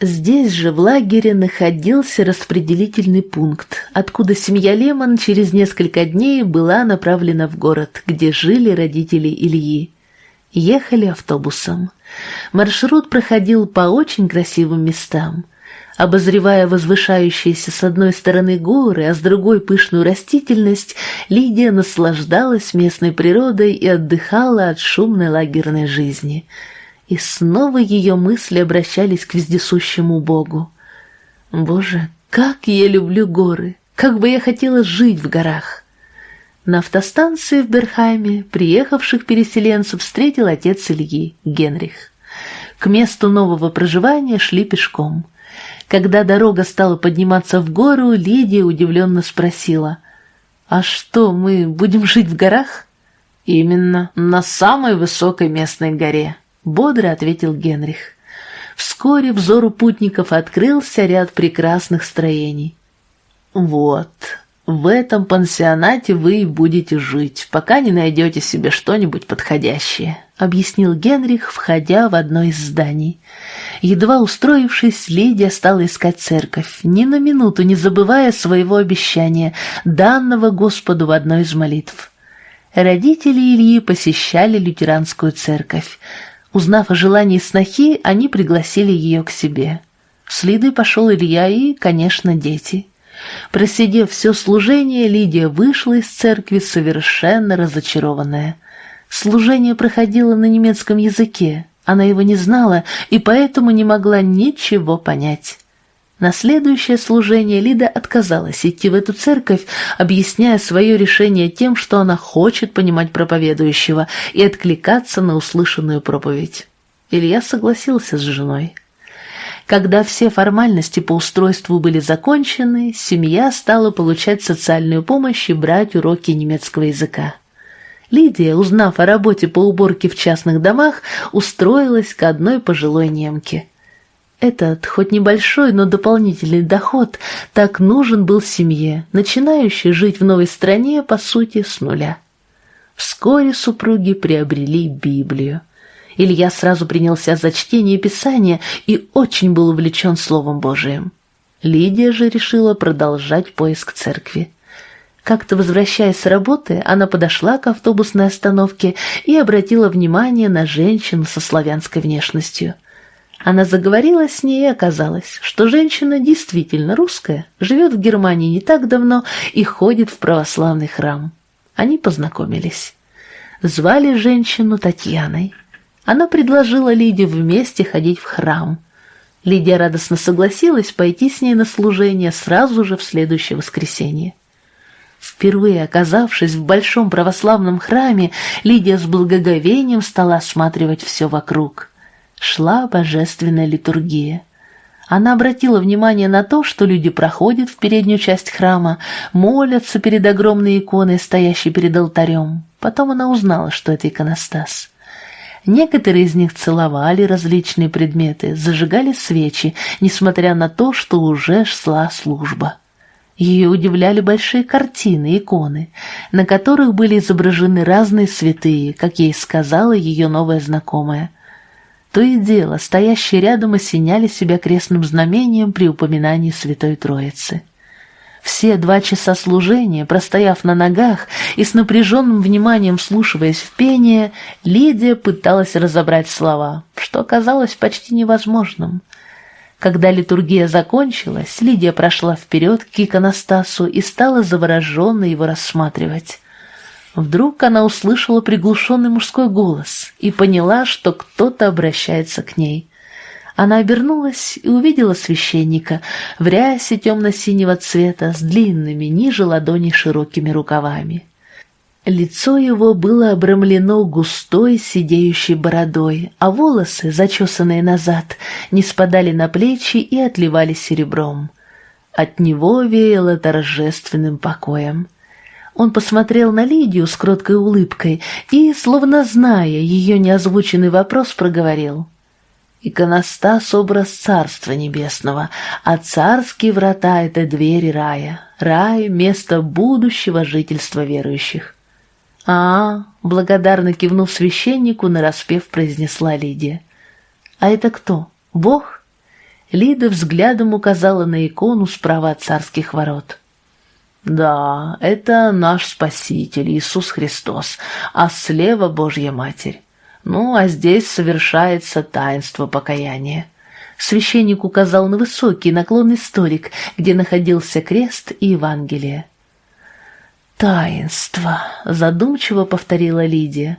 Здесь же, в лагере, находился распределительный пункт, откуда семья Лемон через несколько дней была направлена в город, где жили родители Ильи. Ехали автобусом. Маршрут проходил по очень красивым местам. Обозревая возвышающиеся с одной стороны горы, а с другой пышную растительность, Лидия наслаждалась местной природой и отдыхала от шумной лагерной жизни – и снова ее мысли обращались к вездесущему Богу. «Боже, как я люблю горы! Как бы я хотела жить в горах!» На автостанции в Берхайме приехавших переселенцев встретил отец Ильи, Генрих. К месту нового проживания шли пешком. Когда дорога стала подниматься в гору, Лидия удивленно спросила, «А что, мы будем жить в горах?» «Именно, на самой высокой местной горе», бодро ответил Генрих. Вскоре взору путников открылся ряд прекрасных строений. «Вот, в этом пансионате вы и будете жить, пока не найдете себе что-нибудь подходящее», — объяснил Генрих, входя в одно из зданий. Едва устроившись, Лидия стала искать церковь, ни на минуту не забывая своего обещания, данного Господу в одной из молитв. Родители Ильи посещали лютеранскую церковь. Узнав о желании снохи, они пригласили ее к себе. С Лидой пошел Илья и, конечно, дети. Просидев все служение, Лидия вышла из церкви совершенно разочарованная. Служение проходило на немецком языке, она его не знала и поэтому не могла ничего понять. На следующее служение Лида отказалась идти в эту церковь, объясняя свое решение тем, что она хочет понимать проповедующего и откликаться на услышанную проповедь. Илья согласился с женой. Когда все формальности по устройству были закончены, семья стала получать социальную помощь и брать уроки немецкого языка. Лидия, узнав о работе по уборке в частных домах, устроилась к одной пожилой немке – этот, хоть небольшой, но дополнительный доход так нужен был семье, начинающей жить в новой стране, по сути, с нуля. Вскоре супруги приобрели Библию. Илья сразу принялся за чтение Писания и очень был увлечен Словом Божиим. Лидия же решила продолжать поиск церкви. Как-то возвращаясь с работы, она подошла к автобусной остановке и обратила внимание на женщину со славянской внешностью – она заговорила с ней, и оказалось, что женщина действительно русская, живет в Германии не так давно и ходит в православный храм. Они познакомились. Звали женщину Татьяной. Она предложила Лиде вместе ходить в храм. Лидия радостно согласилась пойти с ней на служение сразу же в следующее воскресенье. Впервые оказавшись в большом православном храме, Лидия с благоговением стала осматривать все вокруг – шла божественная литургия. Она обратила внимание на то, что люди проходят в переднюю часть храма, молятся перед огромной иконой, стоящей перед алтарем. Потом она узнала, что это иконостас. Некоторые из них целовали различные предметы, зажигали свечи, несмотря на то, что уже шла служба. Ее удивляли большие картины, иконы, на которых были изображены разные святые, как ей сказала ее новая знакомая. То и дело, стоящие рядом осеняли себя крестным знамением при упоминании Святой Троицы. Все два часа служения, простояв на ногах и с напряженным вниманием вслушиваясь в пение, Лидия пыталась разобрать слова, что оказалось почти невозможным. Когда литургия закончилась, Лидия прошла вперед к иконостасу и стала завороженно его рассматривать. Вдруг она услышала приглушенный мужской голос и поняла, что кто-то обращается к ней. Она обернулась и увидела священника в рясе темно-синего цвета с длинными ниже ладоней широкими рукавами. Лицо его было обрамлено густой сидеющей бородой, а волосы, зачесанные назад, не спадали на плечи и отливали серебром. От него веяло торжественным покоем. Он посмотрел на Лидию с кроткой улыбкой и, словно зная ее неозвученный вопрос, проговорил. «Иконостас — образ Царства Небесного, а царские врата — это двери рая. Рай — место будущего жительства верующих». «А, — благодарно кивнув священнику, нараспев произнесла Лидия. «А это кто? Бог?» Лида взглядом указала на икону справа от царских ворот. Да, это наш Спаситель, Иисус Христос, а слева Божья Матерь. Ну, а здесь совершается таинство покаяния. Священник указал на высокий наклонный столик, где находился крест и Евангелие. «Таинство», — задумчиво повторила Лидия.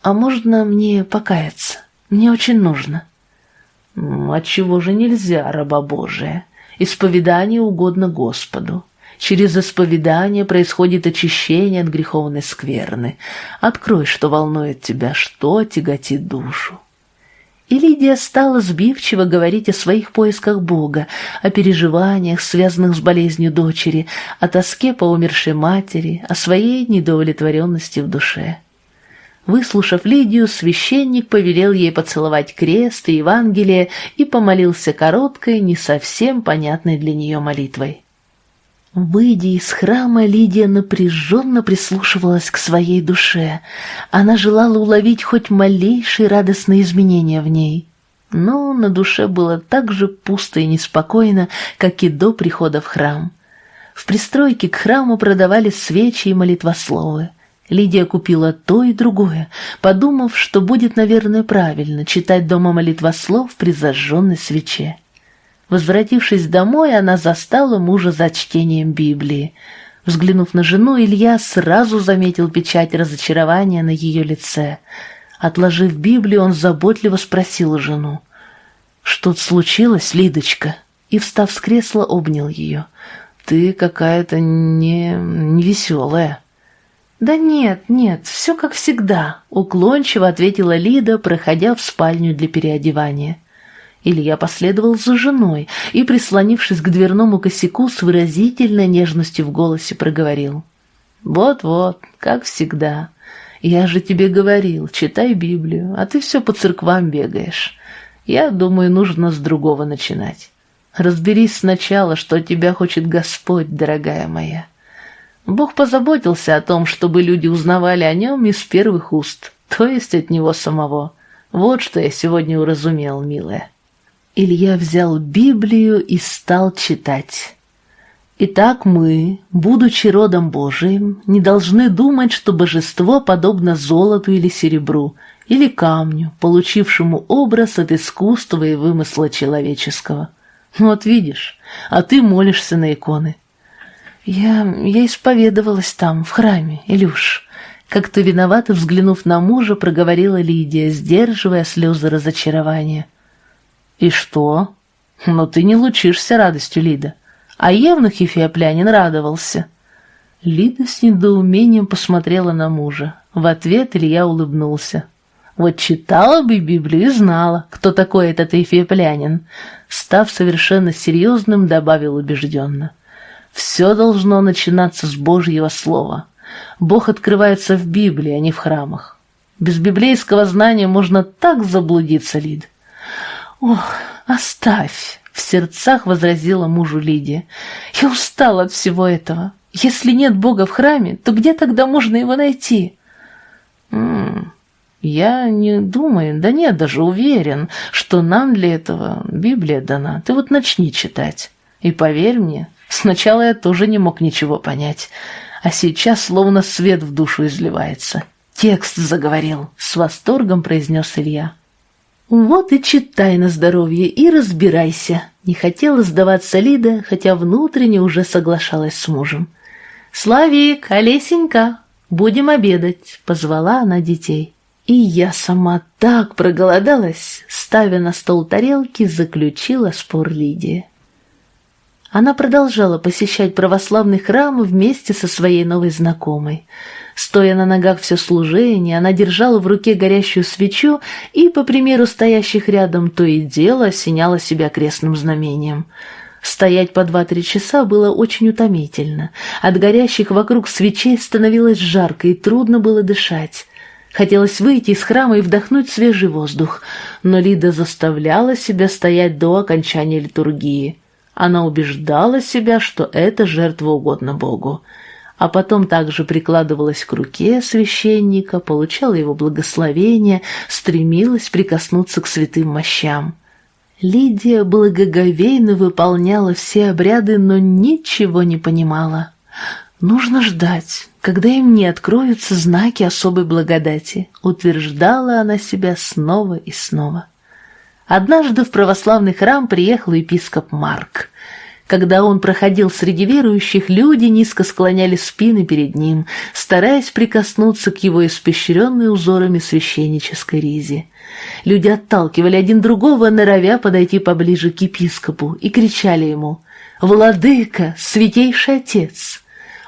«А можно мне покаяться? Мне очень нужно». «Отчего же нельзя, раба Божия? Исповедание угодно Господу. Через исповедание происходит очищение от греховной скверны. Открой, что волнует тебя, что тяготит душу. И Лидия стала сбивчиво говорить о своих поисках Бога, о переживаниях, связанных с болезнью дочери, о тоске по умершей матери, о своей недовлетворенности в душе. Выслушав Лидию, священник повелел ей поцеловать крест и Евангелие и помолился короткой, не совсем понятной для нее молитвой. Выйдя из храма, Лидия напряженно прислушивалась к своей душе. Она желала уловить хоть малейшие радостные изменения в ней. Но на душе было так же пусто и неспокойно, как и до прихода в храм. В пристройке к храму продавали свечи и молитвословы. Лидия купила то и другое, подумав, что будет, наверное, правильно читать дома молитвослов при зажженной свече. Возвратившись домой, она застала мужа за чтением Библии. Взглянув на жену, Илья сразу заметил печать разочарования на ее лице. Отложив Библию, он заботливо спросил жену. «Что-то случилось, Лидочка?» И, встав с кресла, обнял ее. «Ты какая-то не... невеселая». «Да нет, нет, все как всегда», — уклончиво ответила Лида, проходя в спальню для переодевания. Илья последовал за женой и, прислонившись к дверному косяку, с выразительной нежностью в голосе проговорил. «Вот-вот, как всегда. Я же тебе говорил, читай Библию, а ты все по церквам бегаешь. Я думаю, нужно с другого начинать. Разберись сначала, что тебя хочет Господь, дорогая моя. Бог позаботился о том, чтобы люди узнавали о нем из первых уст, то есть от него самого. Вот что я сегодня уразумел, милая». Илья взял Библию и стал читать. Итак, мы, будучи родом Божиим, не должны думать, что божество подобно золоту или серебру, или камню, получившему образ от искусства и вымысла человеческого. Ну вот видишь, а ты молишься на иконы. Я, я исповедовалась там, в храме, Илюш. Как-то виновато взглянув на мужа, проговорила Лидия, сдерживая слезы разочарования. «И что?» «Но ты не лучишься радостью, Лида». А Евнух Ефиоплянин радовался. Лида с недоумением посмотрела на мужа. В ответ Илья улыбнулся. Вот читала бы Библию и знала, кто такой этот Ефиоплянин. Став совершенно серьезным, добавил убежденно. Все должно начинаться с Божьего Слова. Бог открывается в Библии, а не в храмах. Без библейского знания можно так заблудиться, Лид. «Ох, оставь!» — в сердцах возразила мужу Лидия. «Я устала от всего этого. Если нет Бога в храме, то где тогда можно его найти?» М -м, «Я не думаю, да нет, даже уверен, что нам для этого Библия дана. Ты вот начни читать. И поверь мне, сначала я тоже не мог ничего понять, а сейчас словно свет в душу изливается. Текст заговорил», — с восторгом произнес Илья. «Вот и читай на здоровье и разбирайся», — не хотела сдаваться Лида, хотя внутренне уже соглашалась с мужем. «Славик, Олесенька!» «Будем обедать», — позвала она детей. И я сама так проголодалась, ставя на стол тарелки, заключила спор Лидии. Она продолжала посещать православный храм вместе со своей новой знакомой. Стоя на ногах все служение, она держала в руке горящую свечу и, по примеру стоящих рядом, то и дело осеняла себя крестным знамением. Стоять по два-три часа было очень утомительно. От горящих вокруг свечей становилось жарко и трудно было дышать. Хотелось выйти из храма и вдохнуть свежий воздух, но Лида заставляла себя стоять до окончания литургии. Она убеждала себя, что это жертва угодно Богу а потом также прикладывалась к руке священника, получала его благословение, стремилась прикоснуться к святым мощам. Лидия благоговейно выполняла все обряды, но ничего не понимала. «Нужно ждать, когда им не откроются знаки особой благодати», утверждала она себя снова и снова. Однажды в православный храм приехал епископ Марк. Когда он проходил среди верующих, люди низко склоняли спины перед ним, стараясь прикоснуться к его испещренной узорами священнической ризе. Люди отталкивали один другого, норовя подойти поближе к епископу, и кричали ему «Владыка, святейший отец!»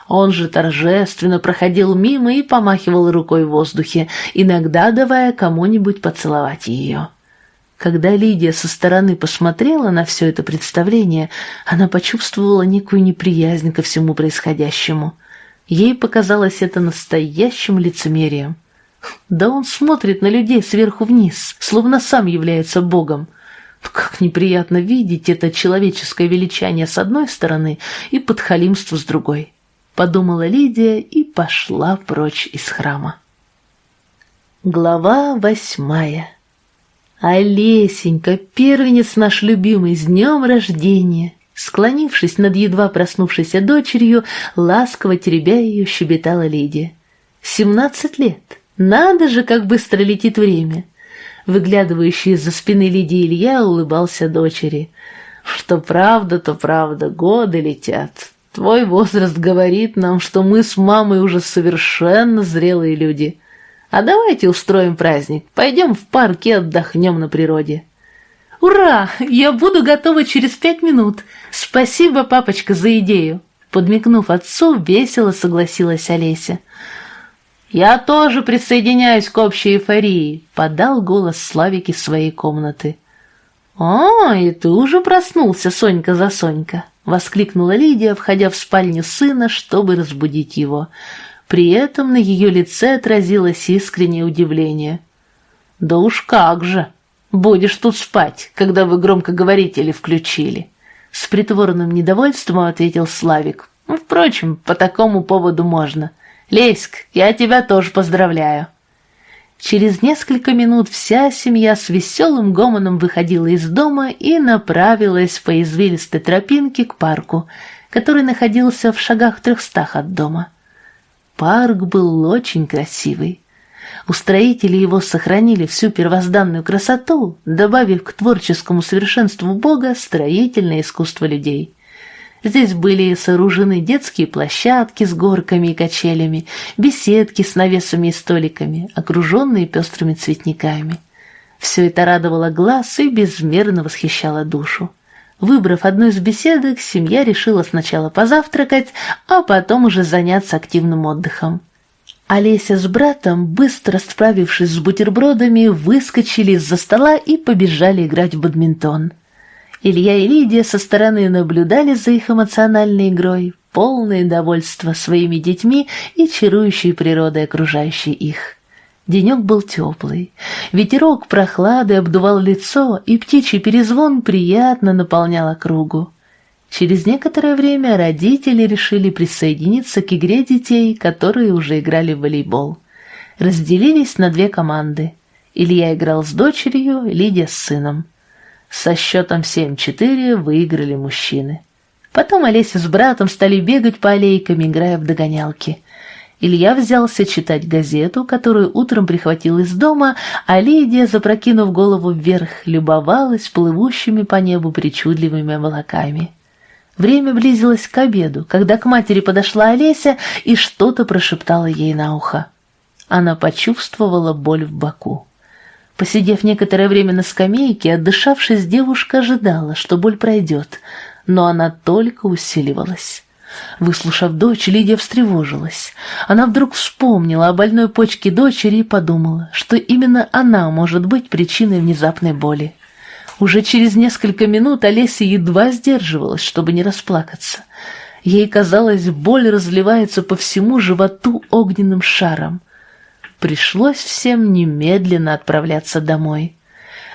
Он же торжественно проходил мимо и помахивал рукой в воздухе, иногда давая кому-нибудь поцеловать ее. Когда Лидия со стороны посмотрела на все это представление, она почувствовала некую неприязнь ко всему происходящему. Ей показалось это настоящим лицемерием. Да он смотрит на людей сверху вниз, словно сам является Богом. Как неприятно видеть это человеческое величание с одной стороны и подхалимство с другой. Подумала Лидия и пошла прочь из храма. Глава восьмая «Олесенька, первенец наш любимый, с днем рождения!» Склонившись над едва проснувшейся дочерью, ласково теребя ее, щебетала Лидия. «Семнадцать лет! Надо же, как быстро летит время!» Выглядывающий из-за спины Лидии Илья улыбался дочери. «Что правда, то правда, годы летят. Твой возраст говорит нам, что мы с мамой уже совершенно зрелые люди. А давайте устроим праздник. Пойдем в парк и отдохнем на природе. Ура! Я буду готова через пять минут. Спасибо, папочка, за идею. Подмигнув отцу, весело согласилась Олеся. «Я тоже присоединяюсь к общей эйфории», — подал голос Славик из своей комнаты. «А, и ты уже проснулся, Сонька за Сонька!» — воскликнула Лидия, входя в спальню сына, чтобы разбудить его. При этом на ее лице отразилось искреннее удивление. «Да уж как же! Будешь тут спать, когда вы громкоговорители включили!» С притворным недовольством ответил Славик. «Ну, «Впрочем, по такому поводу можно. Леськ, я тебя тоже поздравляю!» Через несколько минут вся семья с веселым гомоном выходила из дома и направилась по извилистой тропинке к парку, который находился в шагах трехстах от дома. Парк был очень красивый. Устроители его сохранили всю первозданную красоту, добавив к творческому совершенству Бога строительное искусство людей. Здесь были сооружены детские площадки с горками и качелями, беседки с навесами и столиками, окруженные пестрыми цветниками. Все это радовало глаз и безмерно восхищало душу. Выбрав одну из беседок, семья решила сначала позавтракать, а потом уже заняться активным отдыхом. Олеся с братом, быстро справившись с бутербродами, выскочили из-за стола и побежали играть в бадминтон. Илья и Лидия со стороны наблюдали за их эмоциональной игрой, полное довольство своими детьми и чарующей природой окружающей их. Денек был теплый. Ветерок прохлады обдувал лицо, и птичий перезвон приятно наполнял округу. Через некоторое время родители решили присоединиться к игре детей, которые уже играли в волейбол. Разделились на две команды. Илья играл с дочерью, Лидия с сыном. Со счетом 7-4 выиграли мужчины. Потом Олеся с братом стали бегать по аллейкам, играя в догонялки. Илья взялся читать газету, которую утром прихватил из дома, а Лидия, запрокинув голову вверх, любовалась плывущими по небу причудливыми облаками. Время близилось к обеду, когда к матери подошла Олеся и что-то прошептала ей на ухо. Она почувствовала боль в боку. Посидев некоторое время на скамейке, отдышавшись, девушка ожидала, что боль пройдет, но она только усиливалась. Выслушав дочь, Лидия встревожилась. Она вдруг вспомнила о больной почке дочери и подумала, что именно она может быть причиной внезапной боли. Уже через несколько минут Олеся едва сдерживалась, чтобы не расплакаться. Ей казалось, боль разливается по всему животу огненным шаром. Пришлось всем немедленно отправляться домой.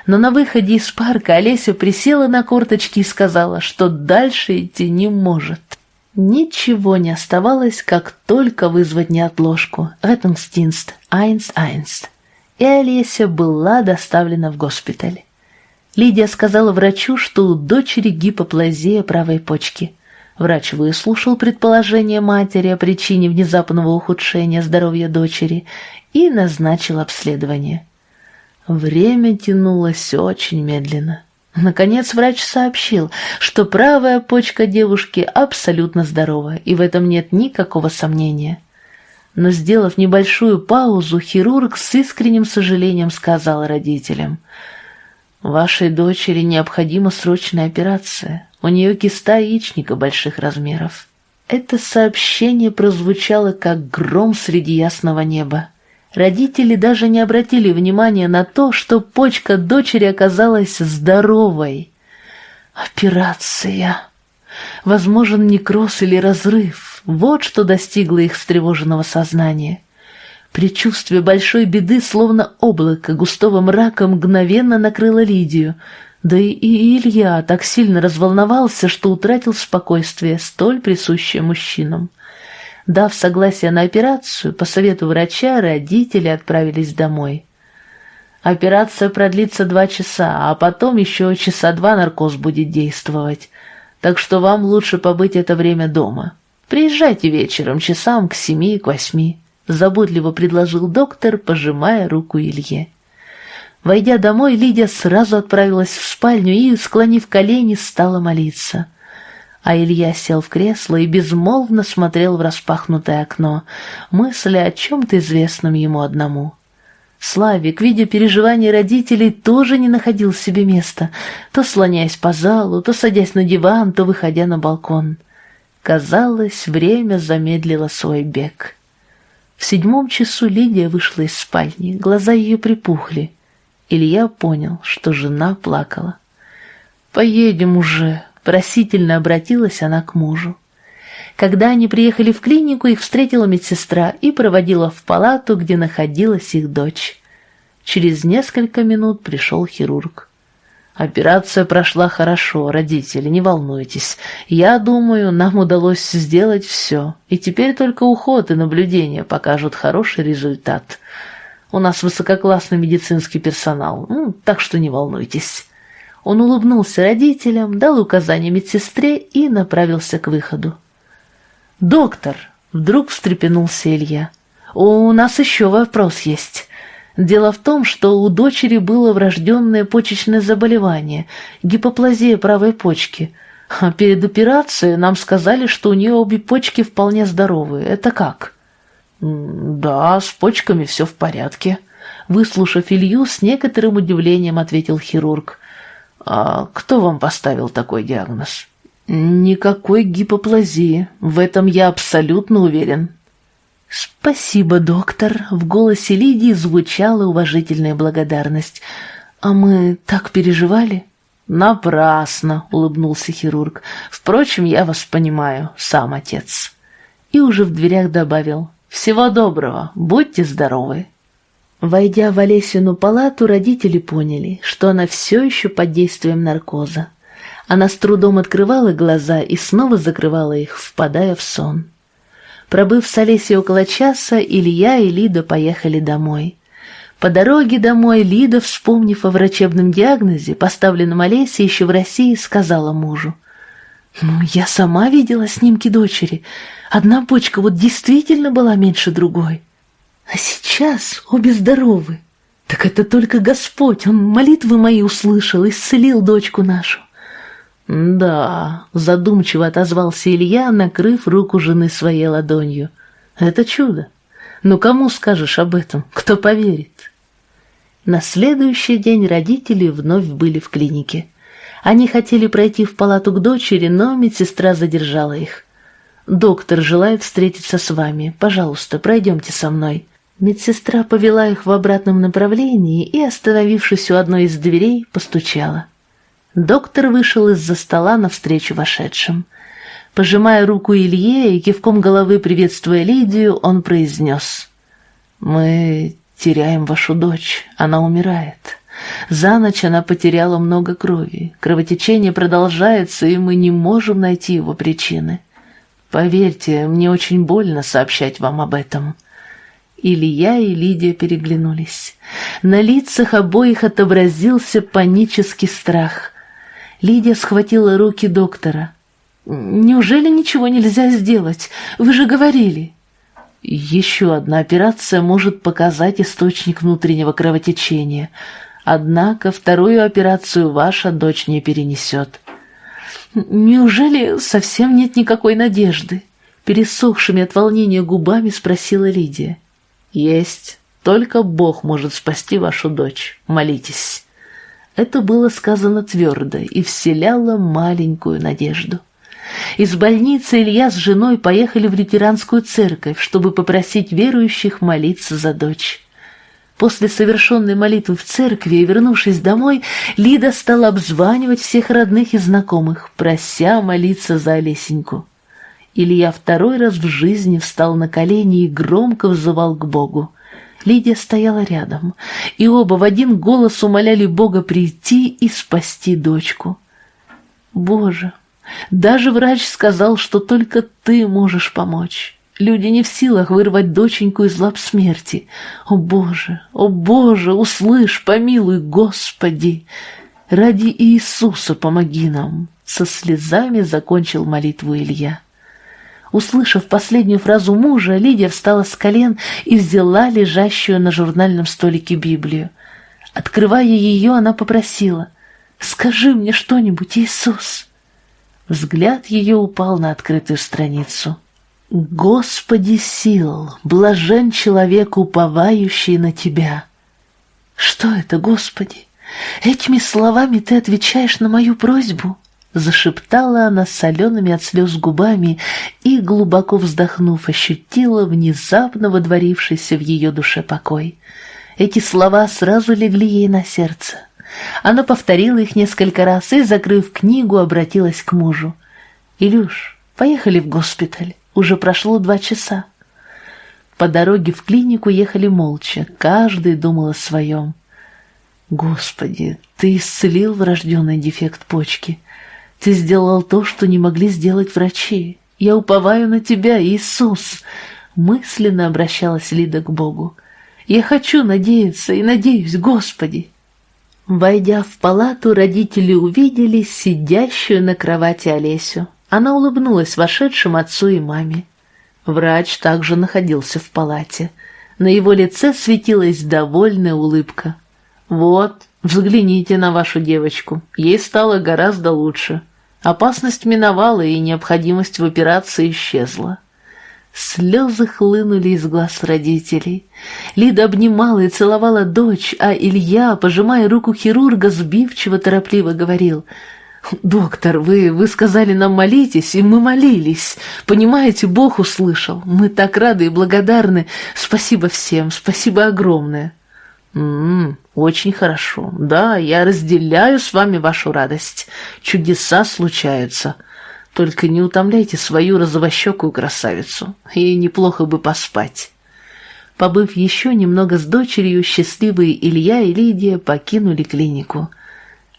Но на выходе из парка Олеся присела на корточки и сказала, что дальше идти не может. Ничего не оставалось, как только вызвать неотложку «Ретенстинст Айнс-Айнс». И Олеся была доставлена в госпиталь. Лидия сказала врачу, что у дочери гипоплазия правой почки. Врач выслушал предположение матери о причине внезапного ухудшения здоровья дочери и назначил обследование. Время тянулось очень медленно. Наконец врач сообщил, что правая почка девушки абсолютно здорова, и в этом нет никакого сомнения. Но, сделав небольшую паузу, хирург с искренним сожалением сказал родителям, «Вашей дочери необходима срочная операция. У нее киста яичника больших размеров». Это сообщение прозвучало, как гром среди ясного неба. Родители даже не обратили внимания на то, что почка дочери оказалась здоровой. Операция. Возможен некроз или разрыв. Вот что достигло их встревоженного сознания. Предчувствие большой беды, словно облако густого мрака, мгновенно накрыло Лидию. Да и Илья так сильно разволновался, что утратил спокойствие, столь присущее мужчинам. Дав согласие на операцию, по совету врача родители отправились домой. Операция продлится два часа, а потом еще часа два наркоз будет действовать. Так что вам лучше побыть это время дома. Приезжайте вечером, часам к семи, к восьми. Заботливо предложил доктор, пожимая руку Илье. Войдя домой, Лидия сразу отправилась в спальню и, склонив колени, стала молиться — а Илья сел в кресло и безмолвно смотрел в распахнутое окно, мысли о чем-то известном ему одному. Славик, видя переживания родителей, тоже не находил себе места, то слоняясь по залу, то садясь на диван, то выходя на балкон. Казалось, время замедлило свой бег. В седьмом часу Лидия вышла из спальни, глаза ее припухли. Илья понял, что жена плакала. «Поедем уже», Просительно обратилась она к мужу. Когда они приехали в клинику, их встретила медсестра и проводила в палату, где находилась их дочь. Через несколько минут пришел хирург. Операция прошла хорошо, родители, не волнуйтесь. Я думаю, нам удалось сделать все, и теперь только уход и наблюдение покажут хороший результат. У нас высококлассный медицинский персонал, ну, так что не волнуйтесь. Он улыбнулся родителям, дал указание медсестре и направился к выходу. «Доктор!» — вдруг встрепенулся Илья. «У нас еще вопрос есть. Дело в том, что у дочери было врожденное почечное заболевание, гипоплазия правой почки. А перед операцией нам сказали, что у нее обе почки вполне здоровые. Это как?» «Да, с почками все в порядке», — выслушав Илью, с некоторым удивлением ответил хирург. «А кто вам поставил такой диагноз?» «Никакой гипоплазии. В этом я абсолютно уверен». «Спасибо, доктор», — в голосе Лидии звучала уважительная благодарность. «А мы так переживали?» «Напрасно», — улыбнулся хирург. «Впрочем, я вас понимаю, сам отец». И уже в дверях добавил. «Всего доброго, будьте здоровы». Войдя в Олесину палату, родители поняли, что она все еще под действием наркоза. Она с трудом открывала глаза и снова закрывала их, впадая в сон. Пробыв с Олесей около часа, Илья и Лида поехали домой. По дороге домой Лида, вспомнив о врачебном диагнозе, поставленном Олесе еще в России, сказала мужу. «Ну, я сама видела снимки дочери. Одна почка вот действительно была меньше другой». А сейчас обе здоровы. Так это только Господь, Он молитвы мои услышал, исцелил дочку нашу. «Да», — задумчиво отозвался Илья, накрыв руку жены своей ладонью. «Это чудо. Но кому скажешь об этом? Кто поверит?» На следующий день родители вновь были в клинике. Они хотели пройти в палату к дочери, но медсестра задержала их. «Доктор желает встретиться с вами. Пожалуйста, пройдемте со мной». Медсестра повела их в обратном направлении и, остановившись у одной из дверей, постучала. Доктор вышел из-за стола навстречу вошедшим. Пожимая руку Илье и кивком головы приветствуя Лидию, он произнес. «Мы теряем вашу дочь, она умирает. За ночь она потеряла много крови, кровотечение продолжается, и мы не можем найти его причины. Поверьте, мне очень больно сообщать вам об этом». Илья и Лидия переглянулись. На лицах обоих отобразился панический страх – Лидия схватила руки доктора. «Неужели ничего нельзя сделать? Вы же говорили». «Еще одна операция может показать источник внутреннего кровотечения. Однако вторую операцию ваша дочь не перенесет». «Неужели совсем нет никакой надежды?» Пересохшими от волнения губами спросила Лидия. «Есть. Только Бог может спасти вашу дочь. Молитесь». Это было сказано твердо и вселяло маленькую надежду. Из больницы Илья с женой поехали в лютеранскую церковь, чтобы попросить верующих молиться за дочь. После совершенной молитвы в церкви и вернувшись домой, Лида стала обзванивать всех родных и знакомых, прося молиться за Олесеньку. Илья второй раз в жизни встал на колени и громко взывал к Богу. Лидия стояла рядом, и оба в один голос умоляли Бога прийти и спасти дочку. «Боже, даже врач сказал, что только ты можешь помочь. Люди не в силах вырвать доченьку из лап смерти. О Боже, о Боже, услышь, помилуй, Господи! Ради Иисуса помоги нам!» Со слезами закончил молитву Илья. Услышав последнюю фразу мужа, Лидия встала с колен и взяла лежащую на журнальном столике Библию. Открывая ее, она попросила «Скажи мне что-нибудь, Иисус!» Взгляд ее упал на открытую страницу. «Господи сил, блажен человек, уповающий на Тебя!» «Что это, Господи? Этими словами Ты отвечаешь на мою просьбу?» Зашептала она солеными от слез губами и, глубоко вздохнув, ощутила внезапно водворившийся в ее душе покой. Эти слова сразу легли ей на сердце. Она повторила их несколько раз и, закрыв книгу, обратилась к мужу. «Илюш, поехали в госпиталь. Уже прошло два часа». По дороге в клинику ехали молча, каждый думал о своем. «Господи, ты исцелил врожденный дефект почки. Ты сделал то, что не могли сделать врачи. Я уповаю на тебя, Иисус!» Мысленно обращалась Лида к Богу. «Я хочу надеяться и надеюсь, Господи!» Войдя в палату, родители увидели сидящую на кровати Олесю. Она улыбнулась вошедшим отцу и маме. Врач также находился в палате. На его лице светилась довольная улыбка. «Вот, взгляните на вашу девочку. Ей стало гораздо лучше. Опасность миновала, и необходимость в операции исчезла. Слезы хлынули из глаз родителей. Лида обнимала и целовала дочь, а Илья, пожимая руку хирурга, сбивчиво торопливо говорил «Доктор, вы, вы сказали нам молитесь, и мы молились. Понимаете, Бог услышал. Мы так рады и благодарны. Спасибо всем, спасибо огромное». «М -м, очень хорошо. Да, я разделяю с вами вашу радость. Чудеса случаются. Только не утомляйте свою розовощекую красавицу. Ей неплохо бы поспать». Побыв еще немного с дочерью, счастливые Илья и Лидия покинули клинику.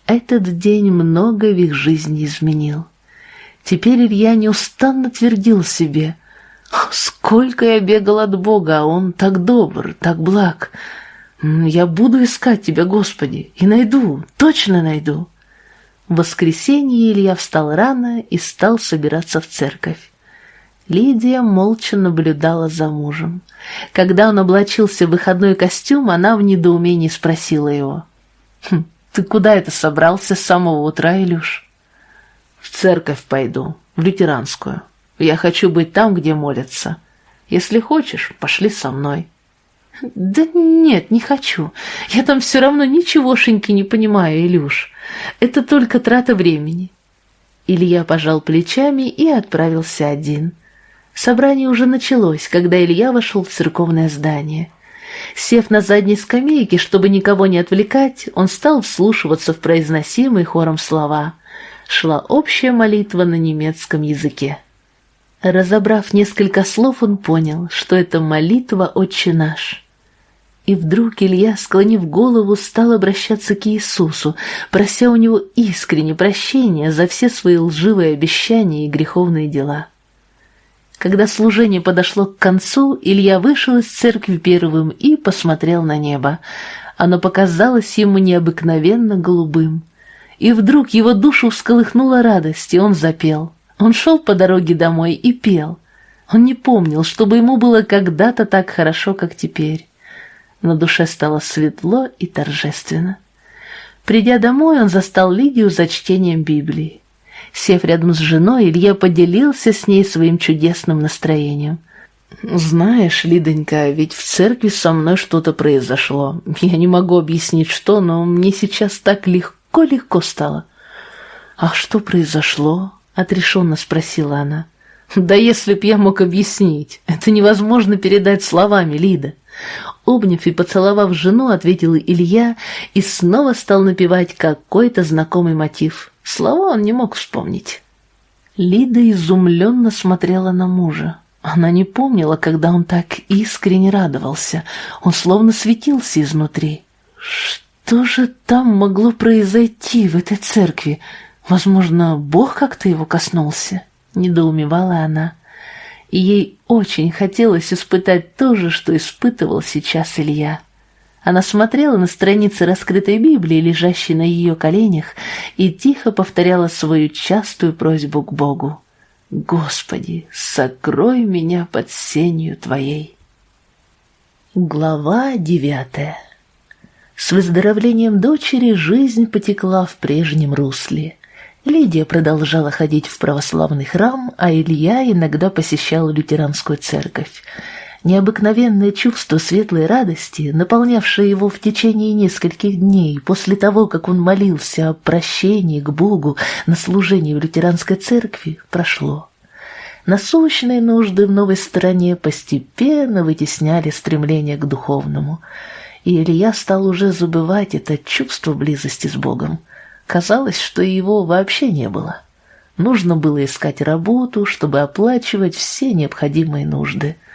Этот день много в их жизни изменил. Теперь Илья неустанно твердил себе, «Сколько я бегал от Бога, а он так добр, так благ». «Я буду искать тебя, Господи, и найду, точно найду». В воскресенье Илья встал рано и стал собираться в церковь. Лидия молча наблюдала за мужем. Когда он облачился в выходной костюм, она в недоумении спросила его. «Хм, «Ты куда это собрался с самого утра, Илюш?» «В церковь пойду, в лютеранскую. Я хочу быть там, где молятся. Если хочешь, пошли со мной». «Да нет, не хочу. Я там все равно ничегошеньки не понимаю, Илюш. Это только трата времени». Илья пожал плечами и отправился один. Собрание уже началось, когда Илья вошел в церковное здание. Сев на задней скамейке, чтобы никого не отвлекать, он стал вслушиваться в произносимые хором слова. Шла общая молитва на немецком языке. Разобрав несколько слов, он понял, что это молитва «Отче наш». И вдруг Илья, склонив голову, стал обращаться к Иисусу, прося у него искренне прощения за все свои лживые обещания и греховные дела. Когда служение подошло к концу, Илья вышел из церкви первым и посмотрел на небо. Оно показалось ему необыкновенно голубым. И вдруг его душу всколыхнула радость, и он запел. Он шел по дороге домой и пел. Он не помнил, чтобы ему было когда-то так хорошо, как теперь. На душе стало светло и торжественно. Придя домой, он застал Лидию за чтением Библии. Сев рядом с женой, Илья поделился с ней своим чудесным настроением. «Знаешь, Лидонька, ведь в церкви со мной что-то произошло. Я не могу объяснить, что, но мне сейчас так легко-легко стало». «А что произошло?» — отрешенно спросила она. «Да если б я мог объяснить, это невозможно передать словами, Лида». Обняв и поцеловав жену, ответил Илья и снова стал напевать какой-то знакомый мотив. Слова он не мог вспомнить. Лида изумленно смотрела на мужа. Она не помнила, когда он так искренне радовался. Он словно светился изнутри. Что же там могло произойти в этой церкви? Возможно, Бог как-то его коснулся? Недоумевала она. И ей очень хотелось испытать то же, что испытывал сейчас Илья. Она смотрела на страницы раскрытой Библии, лежащей на ее коленях, и тихо повторяла свою частую просьбу к Богу. «Господи, сокрой меня под сенью Твоей». Глава девятая С выздоровлением дочери жизнь потекла в прежнем русле. Лидия продолжала ходить в православный храм, а Илья иногда посещал лютеранскую церковь. Необыкновенное чувство светлой радости, наполнявшее его в течение нескольких дней после того, как он молился о прощении к Богу на служении в лютеранской церкви, прошло. Насущные нужды в новой стране постепенно вытесняли стремление к духовному, и Илья стал уже забывать это чувство близости с Богом. Казалось, что его вообще не было. Нужно было искать работу, чтобы оплачивать все необходимые нужды –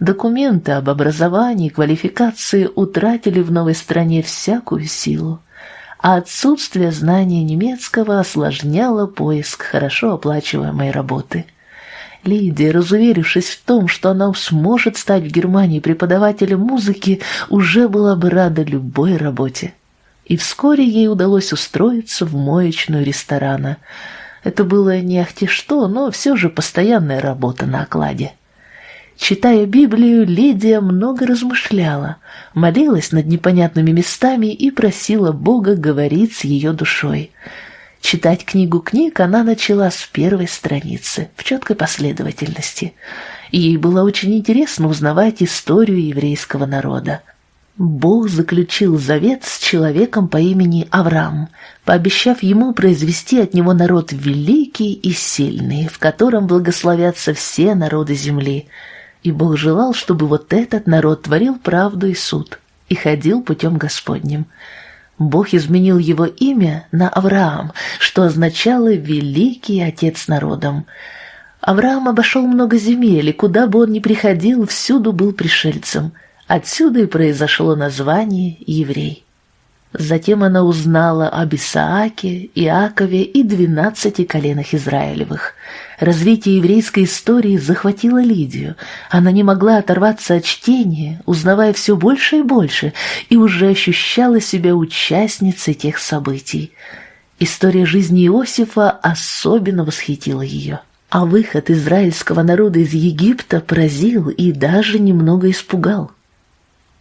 Документы об образовании и квалификации утратили в новой стране всякую силу, а отсутствие знания немецкого осложняло поиск хорошо оплачиваемой работы. Лидия, разуверившись в том, что она сможет стать в Германии преподавателем музыки, уже была бы рада любой работе. И вскоре ей удалось устроиться в моечную ресторана. Это было не ахти что, но все же постоянная работа на окладе. Читая Библию, Лидия много размышляла, молилась над непонятными местами и просила Бога говорить с ее душой. Читать книгу книг она начала с первой страницы, в четкой последовательности. Ей было очень интересно узнавать историю еврейского народа. Бог заключил завет с человеком по имени Авраам, пообещав ему произвести от него народ великий и сильный, в котором благословятся все народы земли – и Бог желал, чтобы вот этот народ творил правду и суд и ходил путем Господним. Бог изменил его имя на Авраам, что означало «великий отец народом». Авраам обошел много земель, и куда бы он ни приходил, всюду был пришельцем. Отсюда и произошло название «еврей». Затем она узнала об Исааке, Иакове и двенадцати коленах Израилевых. Развитие еврейской истории захватило Лидию. Она не могла оторваться от чтения, узнавая все больше и больше, и уже ощущала себя участницей тех событий. История жизни Иосифа особенно восхитила ее. А выход израильского народа из Египта поразил и даже немного испугал.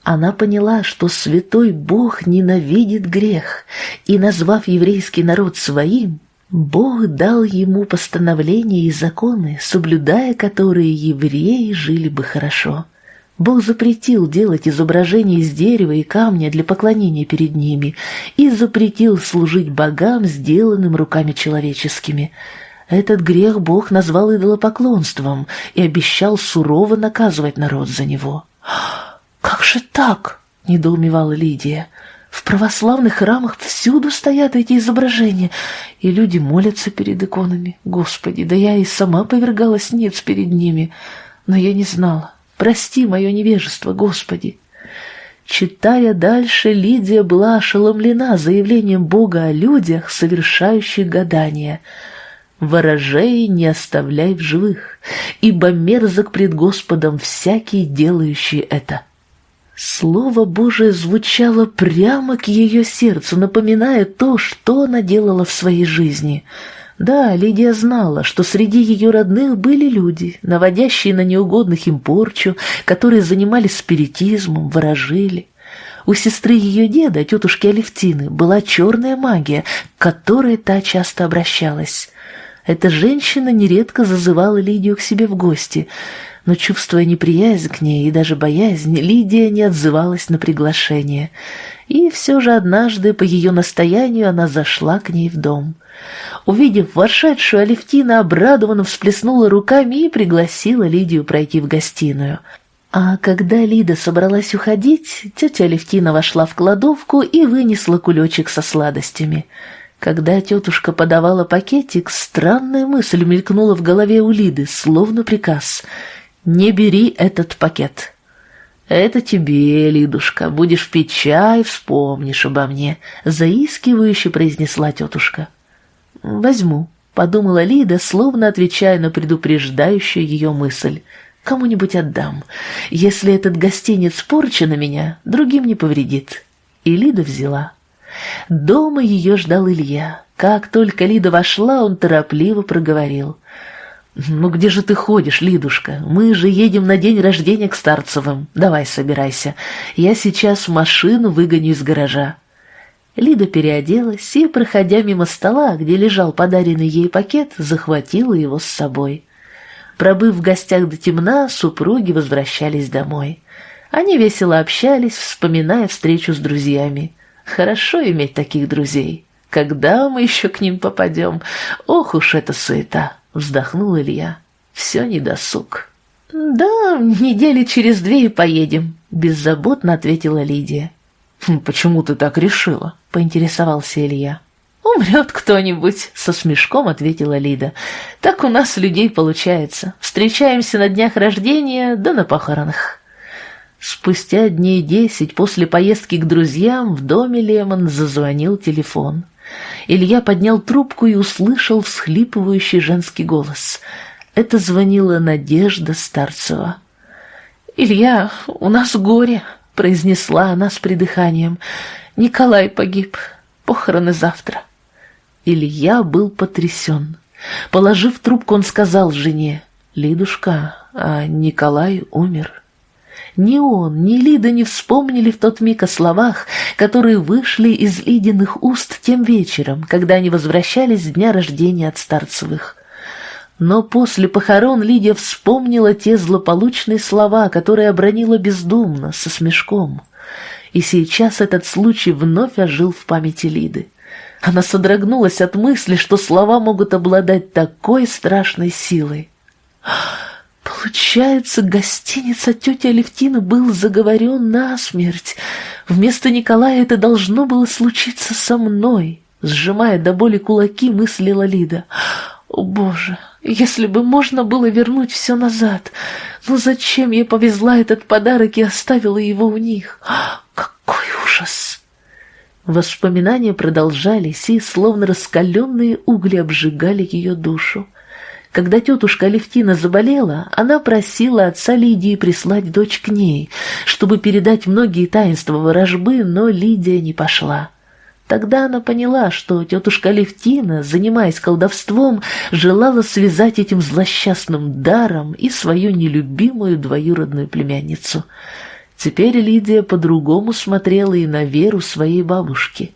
Она поняла, что святой Бог ненавидит грех, и, назвав еврейский народ своим, Бог дал ему постановления и законы, соблюдая которые евреи жили бы хорошо. Бог запретил делать изображения из дерева и камня для поклонения перед ними и запретил служить богам, сделанным руками человеческими. Этот грех Бог назвал идолопоклонством и обещал сурово наказывать народ за него. «Как же так?» — недоумевала Лидия. В православных храмах всюду стоят эти изображения, и люди молятся перед иконами. Господи, да я и сама повергалась ниц перед ними, но я не знала. Прости мое невежество, Господи. Читая дальше, Лидия была ошеломлена заявлением Бога о людях, совершающих гадания. «Ворожей не оставляй в живых, ибо мерзок пред Господом всякий, делающий это». Слово Божие звучало прямо к ее сердцу, напоминая то, что она делала в своей жизни. Да, Лидия знала, что среди ее родных были люди, наводящие на неугодных им порчу, которые занимались спиритизмом, ворожили. У сестры ее деда, тетушки Алевтины, была черная магия, к которой та часто обращалась. Эта женщина нередко зазывала Лидию к себе в гости — но, чувствуя неприязнь к ней и даже боязнь, Лидия не отзывалась на приглашение. И все же однажды, по ее настоянию, она зашла к ней в дом. Увидев вошедшую, Алевтина обрадованно всплеснула руками и пригласила Лидию пройти в гостиную. А когда Лида собралась уходить, тетя Алевтина вошла в кладовку и вынесла кулечек со сладостями. Когда тетушка подавала пакетик, странная мысль мелькнула в голове у Лиды, словно приказ — не бери этот пакет. Это тебе, Лидушка, будешь пить чай, вспомнишь обо мне, заискивающе произнесла тетушка. Возьму, подумала Лида, словно отвечая на предупреждающую ее мысль. Кому-нибудь отдам. Если этот гостинец порча на меня, другим не повредит. И Лида взяла. Дома ее ждал Илья. Как только Лида вошла, он торопливо проговорил. «Ну где же ты ходишь, Лидушка? Мы же едем на день рождения к Старцевым. Давай собирайся. Я сейчас машину выгоню из гаража». Лида переоделась и, проходя мимо стола, где лежал подаренный ей пакет, захватила его с собой. Пробыв в гостях до темна, супруги возвращались домой. Они весело общались, вспоминая встречу с друзьями. Хорошо иметь таких друзей. Когда мы еще к ним попадем? Ох уж эта суета! Вздохнул Илья. Все недосуг. «Да, недели через две и поедем», — беззаботно ответила Лидия. «Хм, «Почему ты так решила?» — поинтересовался Илья. «Умрет кто-нибудь», — со смешком ответила Лида. «Так у нас людей получается. Встречаемся на днях рождения, да на похоронах». Спустя дней десять после поездки к друзьям в доме Лемон зазвонил телефон. Илья поднял трубку и услышал всхлипывающий женский голос. Это звонила Надежда Старцева. «Илья, у нас горе», — произнесла она с придыханием. «Николай погиб. Похороны завтра». Илья был потрясен. Положив трубку, он сказал жене, «Лидушка, а Николай умер». Ни он, ни Лида не вспомнили в тот миг о словах, которые вышли из Лидиных уст тем вечером, когда они возвращались с дня рождения от Старцевых. Но после похорон Лидия вспомнила те злополучные слова, которые обронила бездумно, со смешком. И сейчас этот случай вновь ожил в памяти Лиды. Она содрогнулась от мысли, что слова могут обладать такой страшной силой. Получается, гостиница тети Алевтины был заговорен насмерть. Вместо Николая это должно было случиться со мной. Сжимая до боли кулаки, мыслила Лида. О, Боже, если бы можно было вернуть все назад. Ну зачем я повезла этот подарок и оставила его у них? Какой ужас! Воспоминания продолжались и, словно раскаленные угли, обжигали ее душу. Когда тетушка Алевтина заболела, она просила отца Лидии прислать дочь к ней, чтобы передать многие таинства ворожбы, но Лидия не пошла. Тогда она поняла, что тетушка Алевтина, занимаясь колдовством, желала связать этим злосчастным даром и свою нелюбимую двоюродную племянницу. Теперь Лидия по-другому смотрела и на веру своей бабушки.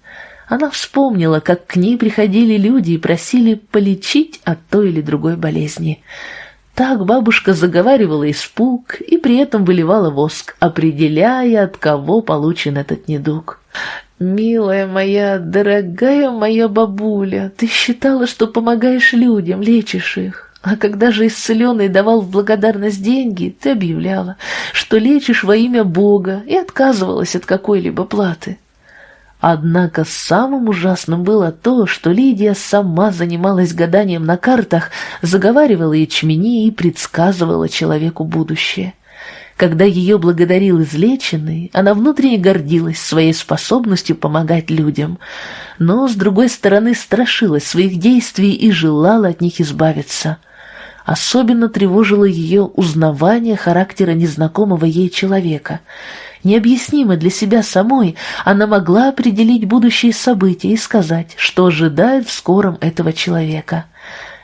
Она вспомнила, как к ней приходили люди и просили полечить от той или другой болезни. Так бабушка заговаривала испуг и при этом выливала воск, определяя, от кого получен этот недуг. «Милая моя, дорогая моя бабуля, ты считала, что помогаешь людям, лечишь их. А когда же исцеленный давал в благодарность деньги, ты объявляла, что лечишь во имя Бога и отказывалась от какой-либо платы. Однако самым ужасным было то, что Лидия сама занималась гаданием на картах, заговаривала ячмени и предсказывала человеку будущее. Когда ее благодарил излеченный, она внутренне гордилась своей способностью помогать людям, но, с другой стороны, страшилась своих действий и желала от них избавиться. Особенно тревожило ее узнавание характера незнакомого ей человека. Необъяснимо для себя самой, она могла определить будущие события и сказать, что ожидает в скором этого человека –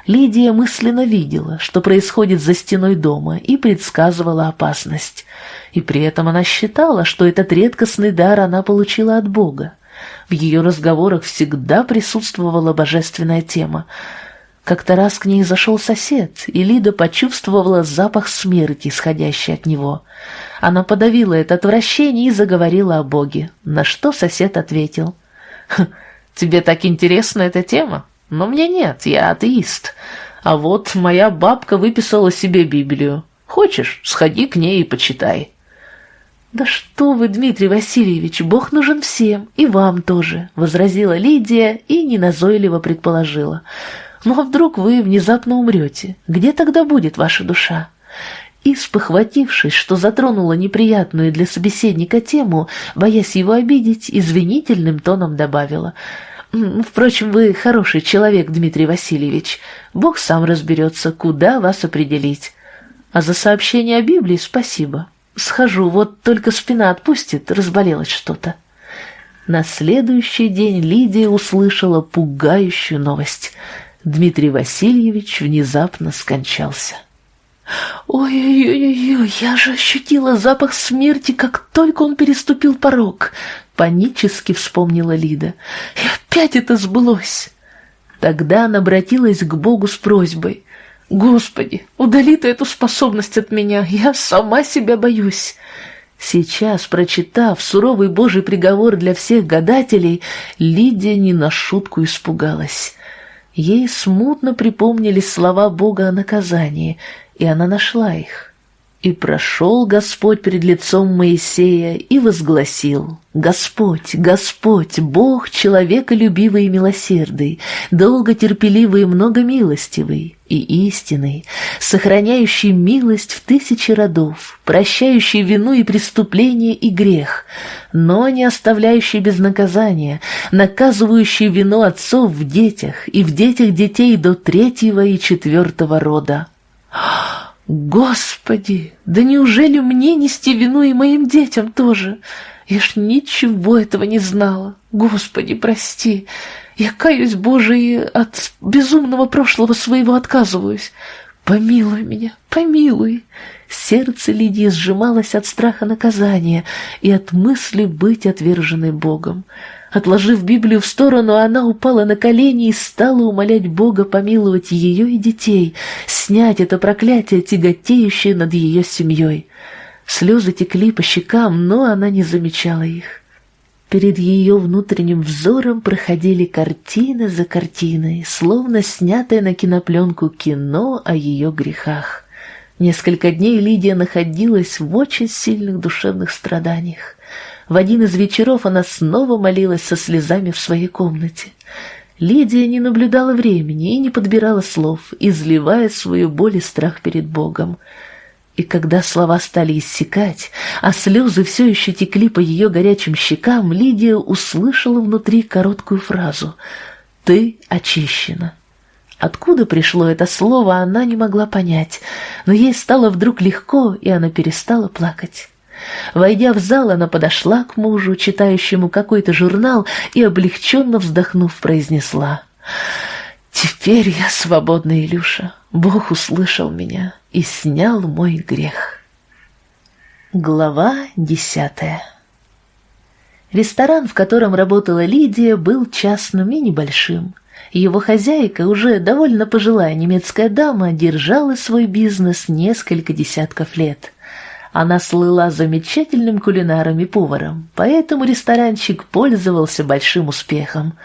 Лидия мысленно видела, что происходит за стеной дома, и предсказывала опасность. И при этом она считала, что этот редкостный дар она получила от Бога. В ее разговорах всегда присутствовала божественная тема. Как-то раз к ней зашел сосед, и Лида почувствовала запах смерти, исходящий от него. Она подавила это отвращение и заговорила о Боге, на что сосед ответил. «Хм, «Тебе так интересна эта тема? Но мне нет, я атеист. А вот моя бабка выписала себе Библию. Хочешь, сходи к ней и почитай». «Да что вы, Дмитрий Васильевич, Бог нужен всем, и вам тоже», — возразила Лидия и неназойливо предположила. «Ну а вдруг вы внезапно умрете? Где тогда будет ваша душа?» И, спохватившись, что затронула неприятную для собеседника тему, боясь его обидеть, извинительным тоном добавила — Впрочем, вы хороший человек, Дмитрий Васильевич. Бог сам разберется, куда вас определить. А за сообщение о Библии спасибо. Схожу, вот только спина отпустит, разболелось что-то. На следующий день Лидия услышала пугающую новость. Дмитрий Васильевич внезапно скончался. «Ой-ой-ой, я же ощутила запах смерти, как только он переступил порог», — панически вспомнила Лида. «И опять это сбылось!» Тогда она обратилась к Богу с просьбой. «Господи, удали ты эту способность от меня, я сама себя боюсь». Сейчас, прочитав суровый Божий приговор для всех гадателей, Лидия не на шутку испугалась. Ей смутно припомнились слова Бога о наказании — и она нашла их. И прошел Господь перед лицом Моисея и возгласил, «Господь, Господь, Бог человеколюбивый и милосердный, долготерпеливый и многомилостивый и истинный, сохраняющий милость в тысячи родов, прощающий вину и преступление и грех, но не оставляющий без наказания, наказывающий вину отцов в детях и в детях детей до третьего и четвертого рода» Господи, да неужели мне нести вину и моим детям тоже? Я ж ничего этого не знала. Господи, прости. Я каюсь, Боже, и от безумного прошлого своего отказываюсь. Помилуй меня, помилуй. Сердце Лидии сжималось от страха наказания и от мысли быть отверженной Богом. Отложив Библию в сторону, она упала на колени и стала умолять Бога помиловать ее и детей, снять это проклятие, тяготеющее над ее семьей. Слезы текли по щекам, но она не замечала их. Перед ее внутренним взором проходили картины за картиной, словно снятое на кинопленку кино о ее грехах. Несколько дней Лидия находилась в очень сильных душевных страданиях. В один из вечеров она снова молилась со слезами в своей комнате. Лидия не наблюдала времени и не подбирала слов, изливая свою боль и страх перед Богом. И когда слова стали иссякать, а слезы все еще текли по ее горячим щекам, Лидия услышала внутри короткую фразу «Ты очищена». Откуда пришло это слово, она не могла понять, но ей стало вдруг легко, и она перестала плакать. Войдя в зал, она подошла к мужу, читающему какой-то журнал, и, облегченно вздохнув, произнесла «Теперь я свободна, Илюша. Бог услышал меня и снял мой грех». Глава десятая Ресторан, в котором работала Лидия, был частным и небольшим. Его хозяйка, уже довольно пожилая немецкая дама, держала свой бизнес несколько десятков лет. Она слыла замечательным кулинаром и поваром, поэтому ресторанчик пользовался большим успехом.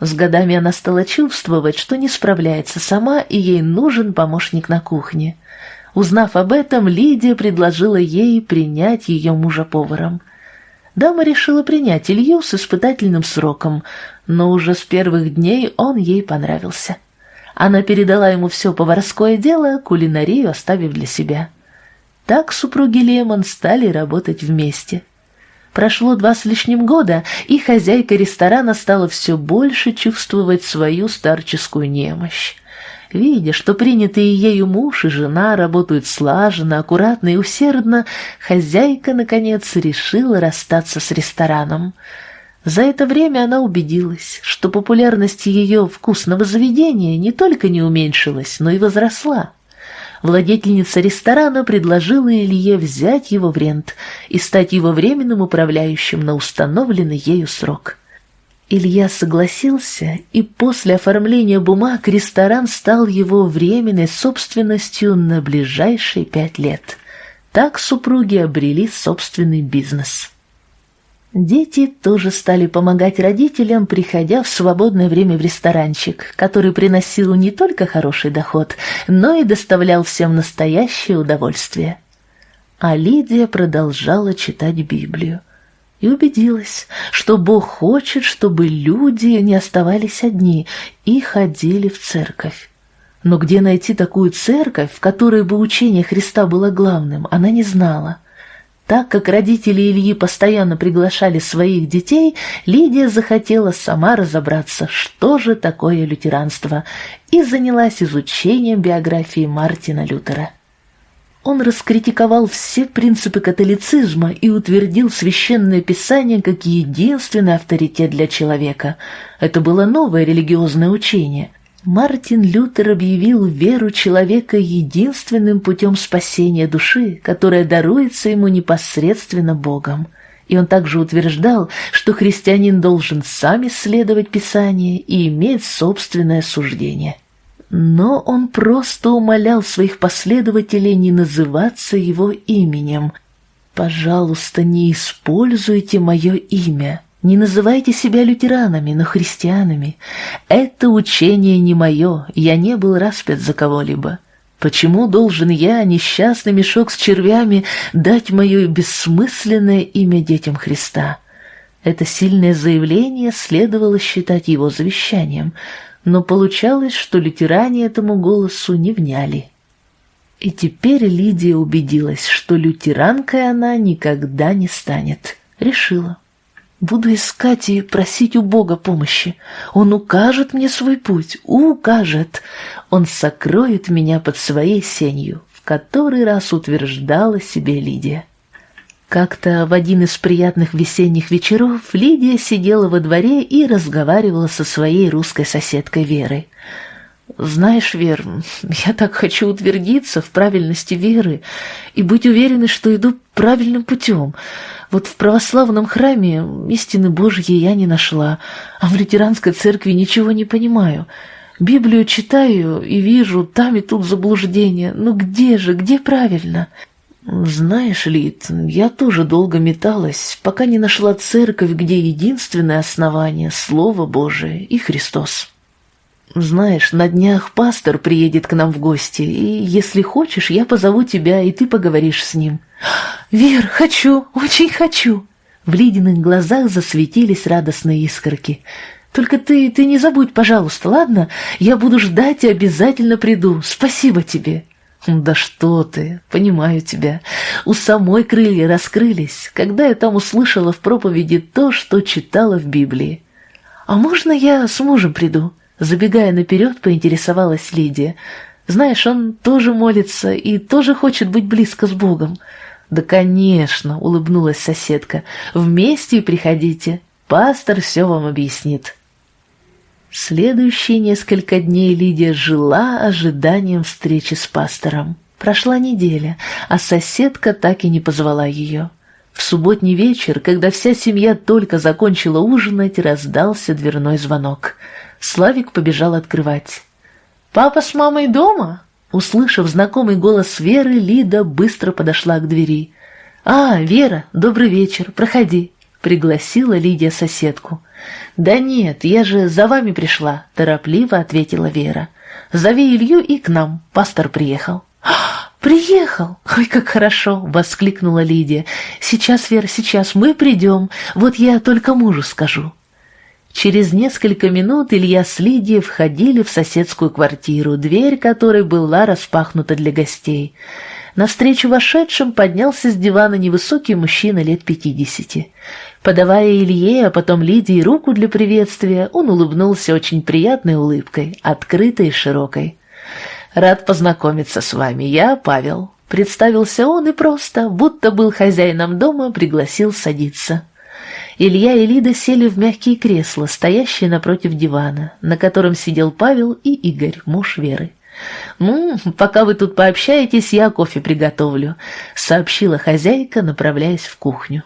С годами она стала чувствовать, что не справляется сама, и ей нужен помощник на кухне. Узнав об этом, Лидия предложила ей принять ее мужа поваром. Дама решила принять Илью с испытательным сроком, но уже с первых дней он ей понравился. Она передала ему все поварское дело, кулинарию оставив для себя. Так супруги Лемон стали работать вместе. Прошло два с лишним года, и хозяйка ресторана стала все больше чувствовать свою старческую немощь. Видя, что принятые ею муж и жена работают слаженно, аккуратно и усердно, хозяйка, наконец, решила расстаться с рестораном. За это время она убедилась, что популярность ее вкусного заведения не только не уменьшилась, но и возросла. Владетельница ресторана предложила Илье взять его в рент и стать его временным управляющим на установленный ею срок. Илья согласился, и после оформления бумаг ресторан стал его временной собственностью на ближайшие пять лет. Так супруги обрели собственный бизнес. Дети тоже стали помогать родителям, приходя в свободное время в ресторанчик, который приносил не только хороший доход, но и доставлял всем настоящее удовольствие. А Лидия продолжала читать Библию и убедилась, что Бог хочет, чтобы люди не оставались одни и ходили в церковь. Но где найти такую церковь, в которой бы учение Христа было главным, она не знала. Так как родители Ильи постоянно приглашали своих детей, Лидия захотела сама разобраться, что же такое лютеранство, и занялась изучением биографии Мартина Лютера. Он раскритиковал все принципы католицизма и утвердил священное писание как единственный авторитет для человека. Это было новое религиозное учение. Мартин Лютер объявил веру человека единственным путем спасения души, которая даруется ему непосредственно Богом. И он также утверждал, что христианин должен сам исследовать Писание и иметь собственное суждение. Но он просто умолял своих последователей не называться его именем. «Пожалуйста, не используйте мое имя. Не называйте себя лютеранами, но христианами. Это учение не мое, я не был распят за кого-либо. Почему должен я, несчастный мешок с червями, дать мое бессмысленное имя детям Христа?» Это сильное заявление следовало считать его завещанием – но получалось, что лютеране этому голосу не вняли. И теперь Лидия убедилась, что лютеранкой она никогда не станет. Решила. Буду искать и просить у Бога помощи. Он укажет мне свой путь, укажет. Он сокроет меня под своей сенью, в который раз утверждала себе Лидия. Как-то в один из приятных весенних вечеров Лидия сидела во дворе и разговаривала со своей русской соседкой Верой. «Знаешь, Вер, <laughs> я так хочу утвердиться в правильности веры и быть уверенной, что иду правильным путем. Вот в православном храме истины Божьей я не нашла, а в лютеранской церкви ничего не понимаю». Библию читаю и вижу там и тут заблуждение. Ну где же, где правильно? «Знаешь, Лид, я тоже долго металась, пока не нашла церковь, где единственное основание — Слово Божие и Христос. Знаешь, на днях пастор приедет к нам в гости, и, если хочешь, я позову тебя, и ты поговоришь с ним». «Вер, хочу, очень хочу!» В Лидиных глазах засветились радостные искорки. «Только ты, ты не забудь, пожалуйста, ладно? Я буду ждать и обязательно приду. Спасибо тебе!» «Да что ты, понимаю тебя. У самой крылья раскрылись, когда я там услышала в проповеди то, что читала в Библии. А можно я с мужем приду?» Забегая наперед, поинтересовалась Лидия. «Знаешь, он тоже молится и тоже хочет быть близко с Богом». «Да, конечно», — улыбнулась соседка. «Вместе приходите. Пастор все вам объяснит». Следующие несколько дней Лидия жила ожиданием встречи с пастором. Прошла неделя, а соседка так и не позвала ее. В субботний вечер, когда вся семья только закончила ужинать, раздался дверной звонок. Славик побежал открывать. «Папа с мамой дома?» Услышав знакомый голос Веры, Лида быстро подошла к двери. «А, Вера, добрый вечер, проходи», — пригласила Лидия соседку. «Да нет, я же за вами пришла», — торопливо ответила Вера. «Зови Илью и к нам, пастор приехал». «Приехал! Ой, как хорошо!» — воскликнула Лидия. «Сейчас, Вера, сейчас мы придем. Вот я только мужу скажу». Через несколько минут Илья с Лидией входили в соседскую квартиру, дверь которой была распахнута для гостей. Навстречу вошедшим поднялся с дивана невысокий мужчина лет пятидесяти. Подавая Илье, а потом Лидии руку для приветствия, он улыбнулся очень приятной улыбкой, открытой и широкой. «Рад познакомиться с вами, я Павел». Представился он и просто, будто был хозяином дома, пригласил садиться. Илья и Лида сели в мягкие кресла, стоящие напротив дивана, на котором сидел Павел и Игорь, муж Веры. «Ну, пока вы тут пообщаетесь, я кофе приготовлю», — сообщила хозяйка, направляясь в кухню.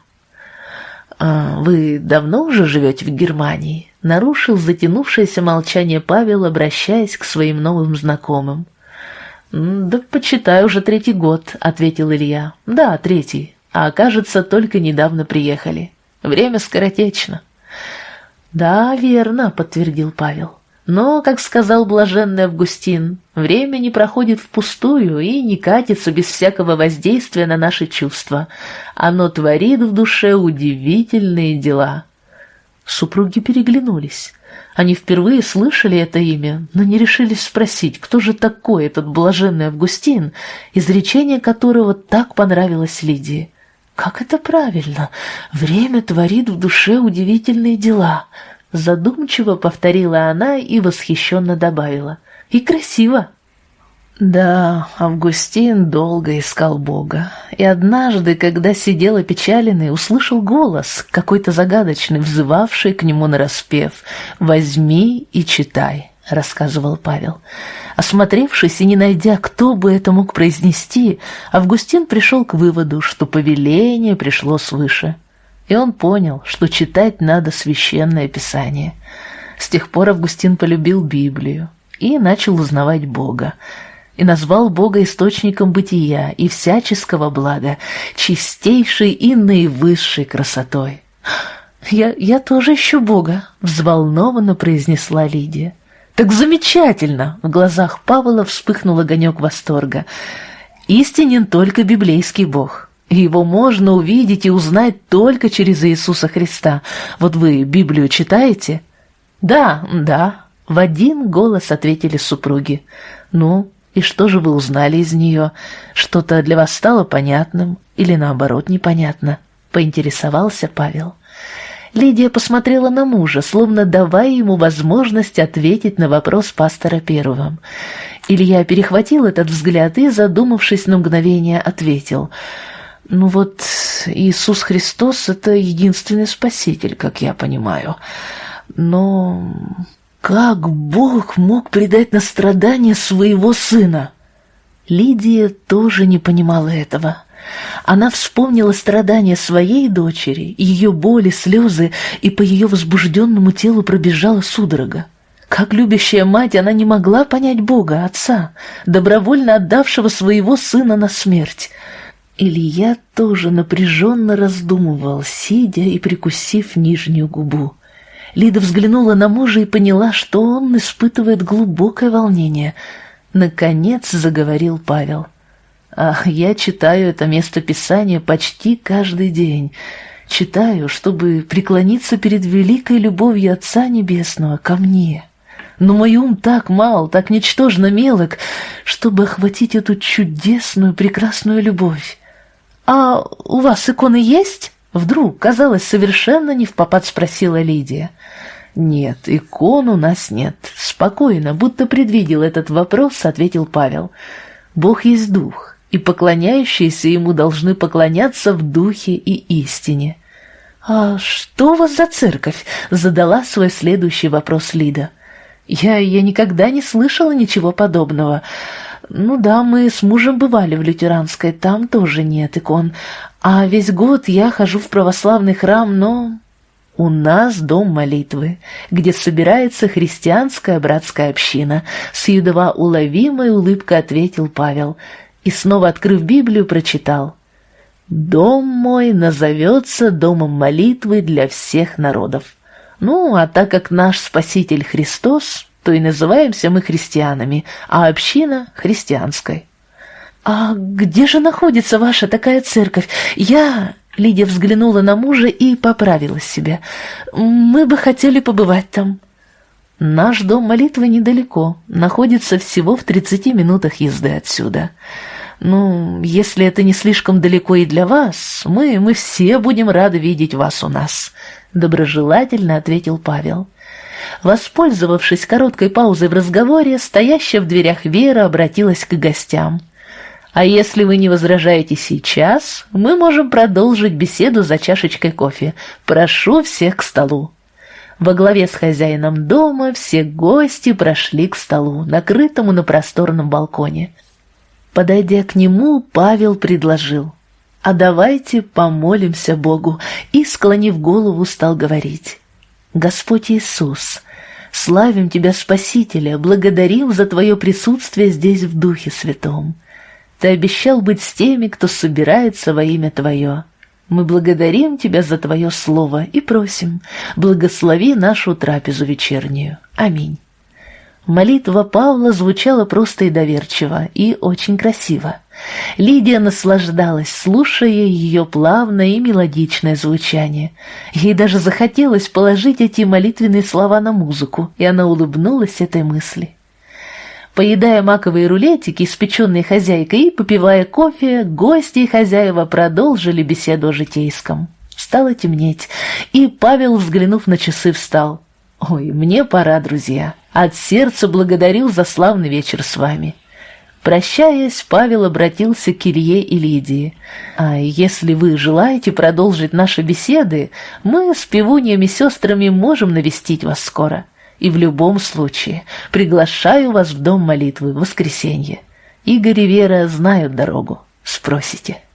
«А вы давно уже живете в Германии?» — нарушил затянувшееся молчание Павел, обращаясь к своим новым знакомым. «Да почитай уже третий год», — ответил Илья. «Да, третий. А кажется, только недавно приехали». Время скоротечно. Да, верно, подтвердил Павел. Но, как сказал блаженный Августин, время не проходит впустую и не катится без всякого воздействия на наши чувства. Оно творит в душе удивительные дела. Супруги переглянулись. Они впервые слышали это имя, но не решились спросить, кто же такой этот блаженный Августин, изречение которого так понравилось Лидии. Как это правильно? Время творит в душе удивительные дела. Задумчиво повторила она и восхищенно добавила. И красиво. Да, Августин долго искал Бога, и однажды, когда сидел опечаленный, услышал голос, какой-то загадочный, взывавший к нему нараспев «Возьми и читай». — рассказывал Павел. Осмотревшись и не найдя, кто бы это мог произнести, Августин пришел к выводу, что повеление пришло свыше. И он понял, что читать надо священное писание. С тех пор Августин полюбил Библию и начал узнавать Бога, и назвал Бога источником бытия и всяческого блага, чистейшей и наивысшей красотой. «Я, я тоже ищу Бога», — взволнованно произнесла Лидия. «Так замечательно!» — в глазах Павла вспыхнул огонек восторга. «Истинен только библейский Бог. Его можно увидеть и узнать только через Иисуса Христа. Вот вы Библию читаете?» «Да, да», — в один голос ответили супруги. «Ну, и что же вы узнали из нее? Что-то для вас стало понятным или наоборот непонятно?» — поинтересовался Павел. Лидия посмотрела на мужа, словно давая ему возможность ответить на вопрос пастора первым. Илья перехватил этот взгляд и, задумавшись на мгновение, ответил. «Ну вот, Иисус Христос — это единственный спаситель, как я понимаю. Но как Бог мог предать на страдания своего сына?» Лидия тоже не понимала этого. Она вспомнила страдания своей дочери, ее боли, слезы, и по ее возбужденному телу пробежала судорога. Как любящая мать, она не могла понять Бога, Отца, добровольно отдавшего своего сына на смерть. Илья тоже напряженно раздумывал, сидя и прикусив нижнюю губу. Лида взглянула на мужа и поняла, что он испытывает глубокое волнение. Наконец заговорил Павел. А я читаю это место Писания почти каждый день. Читаю, чтобы преклониться перед великой любовью Отца Небесного ко мне. Но мой ум так мал, так ничтожно мелок, чтобы охватить эту чудесную, прекрасную любовь. «А у вас иконы есть?» Вдруг, казалось, совершенно не в попад спросила Лидия. «Нет, икон у нас нет». Спокойно, будто предвидел этот вопрос, ответил Павел. «Бог есть дух, и поклоняющиеся ему должны поклоняться в духе и истине. «А что у вас за церковь?» — задала свой следующий вопрос Лида. «Я, я никогда не слышала ничего подобного. Ну да, мы с мужем бывали в лютеранской, там тоже нет икон. А весь год я хожу в православный храм, но... У нас дом молитвы, где собирается христианская братская община, с едва уловимой улыбкой ответил Павел и, снова открыв Библию, прочитал «Дом мой назовется домом молитвы для всех народов». Ну, а так как наш Спаситель Христос, то и называемся мы христианами, а община — христианской. «А где же находится ваша такая церковь? Я...» Лидия взглянула на мужа и поправила себя. «Мы бы хотели побывать там». «Наш дом молитвы недалеко, находится всего в тридцати минутах езды отсюда. Ну, если это не слишком далеко и для вас, мы, мы все будем рады видеть вас у нас», — доброжелательно ответил Павел. Воспользовавшись короткой паузой в разговоре, стоящая в дверях Вера обратилась к гостям. «А если вы не возражаете сейчас, мы можем продолжить беседу за чашечкой кофе. Прошу всех к столу». Во главе с хозяином дома все гости прошли к столу, накрытому на просторном балконе. Подойдя к нему, Павел предложил. «А давайте помолимся Богу», и, склонив голову, стал говорить. Господь Иисус, славим Тебя, Спасителя, благодарим за Твое присутствие здесь в Духе Святом. Ты обещал быть с теми, кто собирается во имя Твое. Мы благодарим Тебя за Твое Слово и просим, благослови нашу трапезу вечернюю. Аминь. Молитва Павла звучала просто и доверчиво, и очень красиво. Лидия наслаждалась, слушая ее плавное и мелодичное звучание. Ей даже захотелось положить эти молитвенные слова на музыку, и она улыбнулась этой мысли. Поедая маковые рулетики, испеченные хозяйкой, и попивая кофе, гости и хозяева продолжили беседу о житейском. Стало темнеть, и Павел, взглянув на часы, встал. «Ой, мне пора, друзья. От сердца благодарил за славный вечер с вами». Прощаясь, Павел обратился к Илье и Лидии. «А если вы желаете продолжить наши беседы, мы с пивуньями сестрами можем навестить вас скоро. И в любом случае приглашаю вас в дом молитвы в воскресенье. Игорь и Вера знают дорогу. Спросите».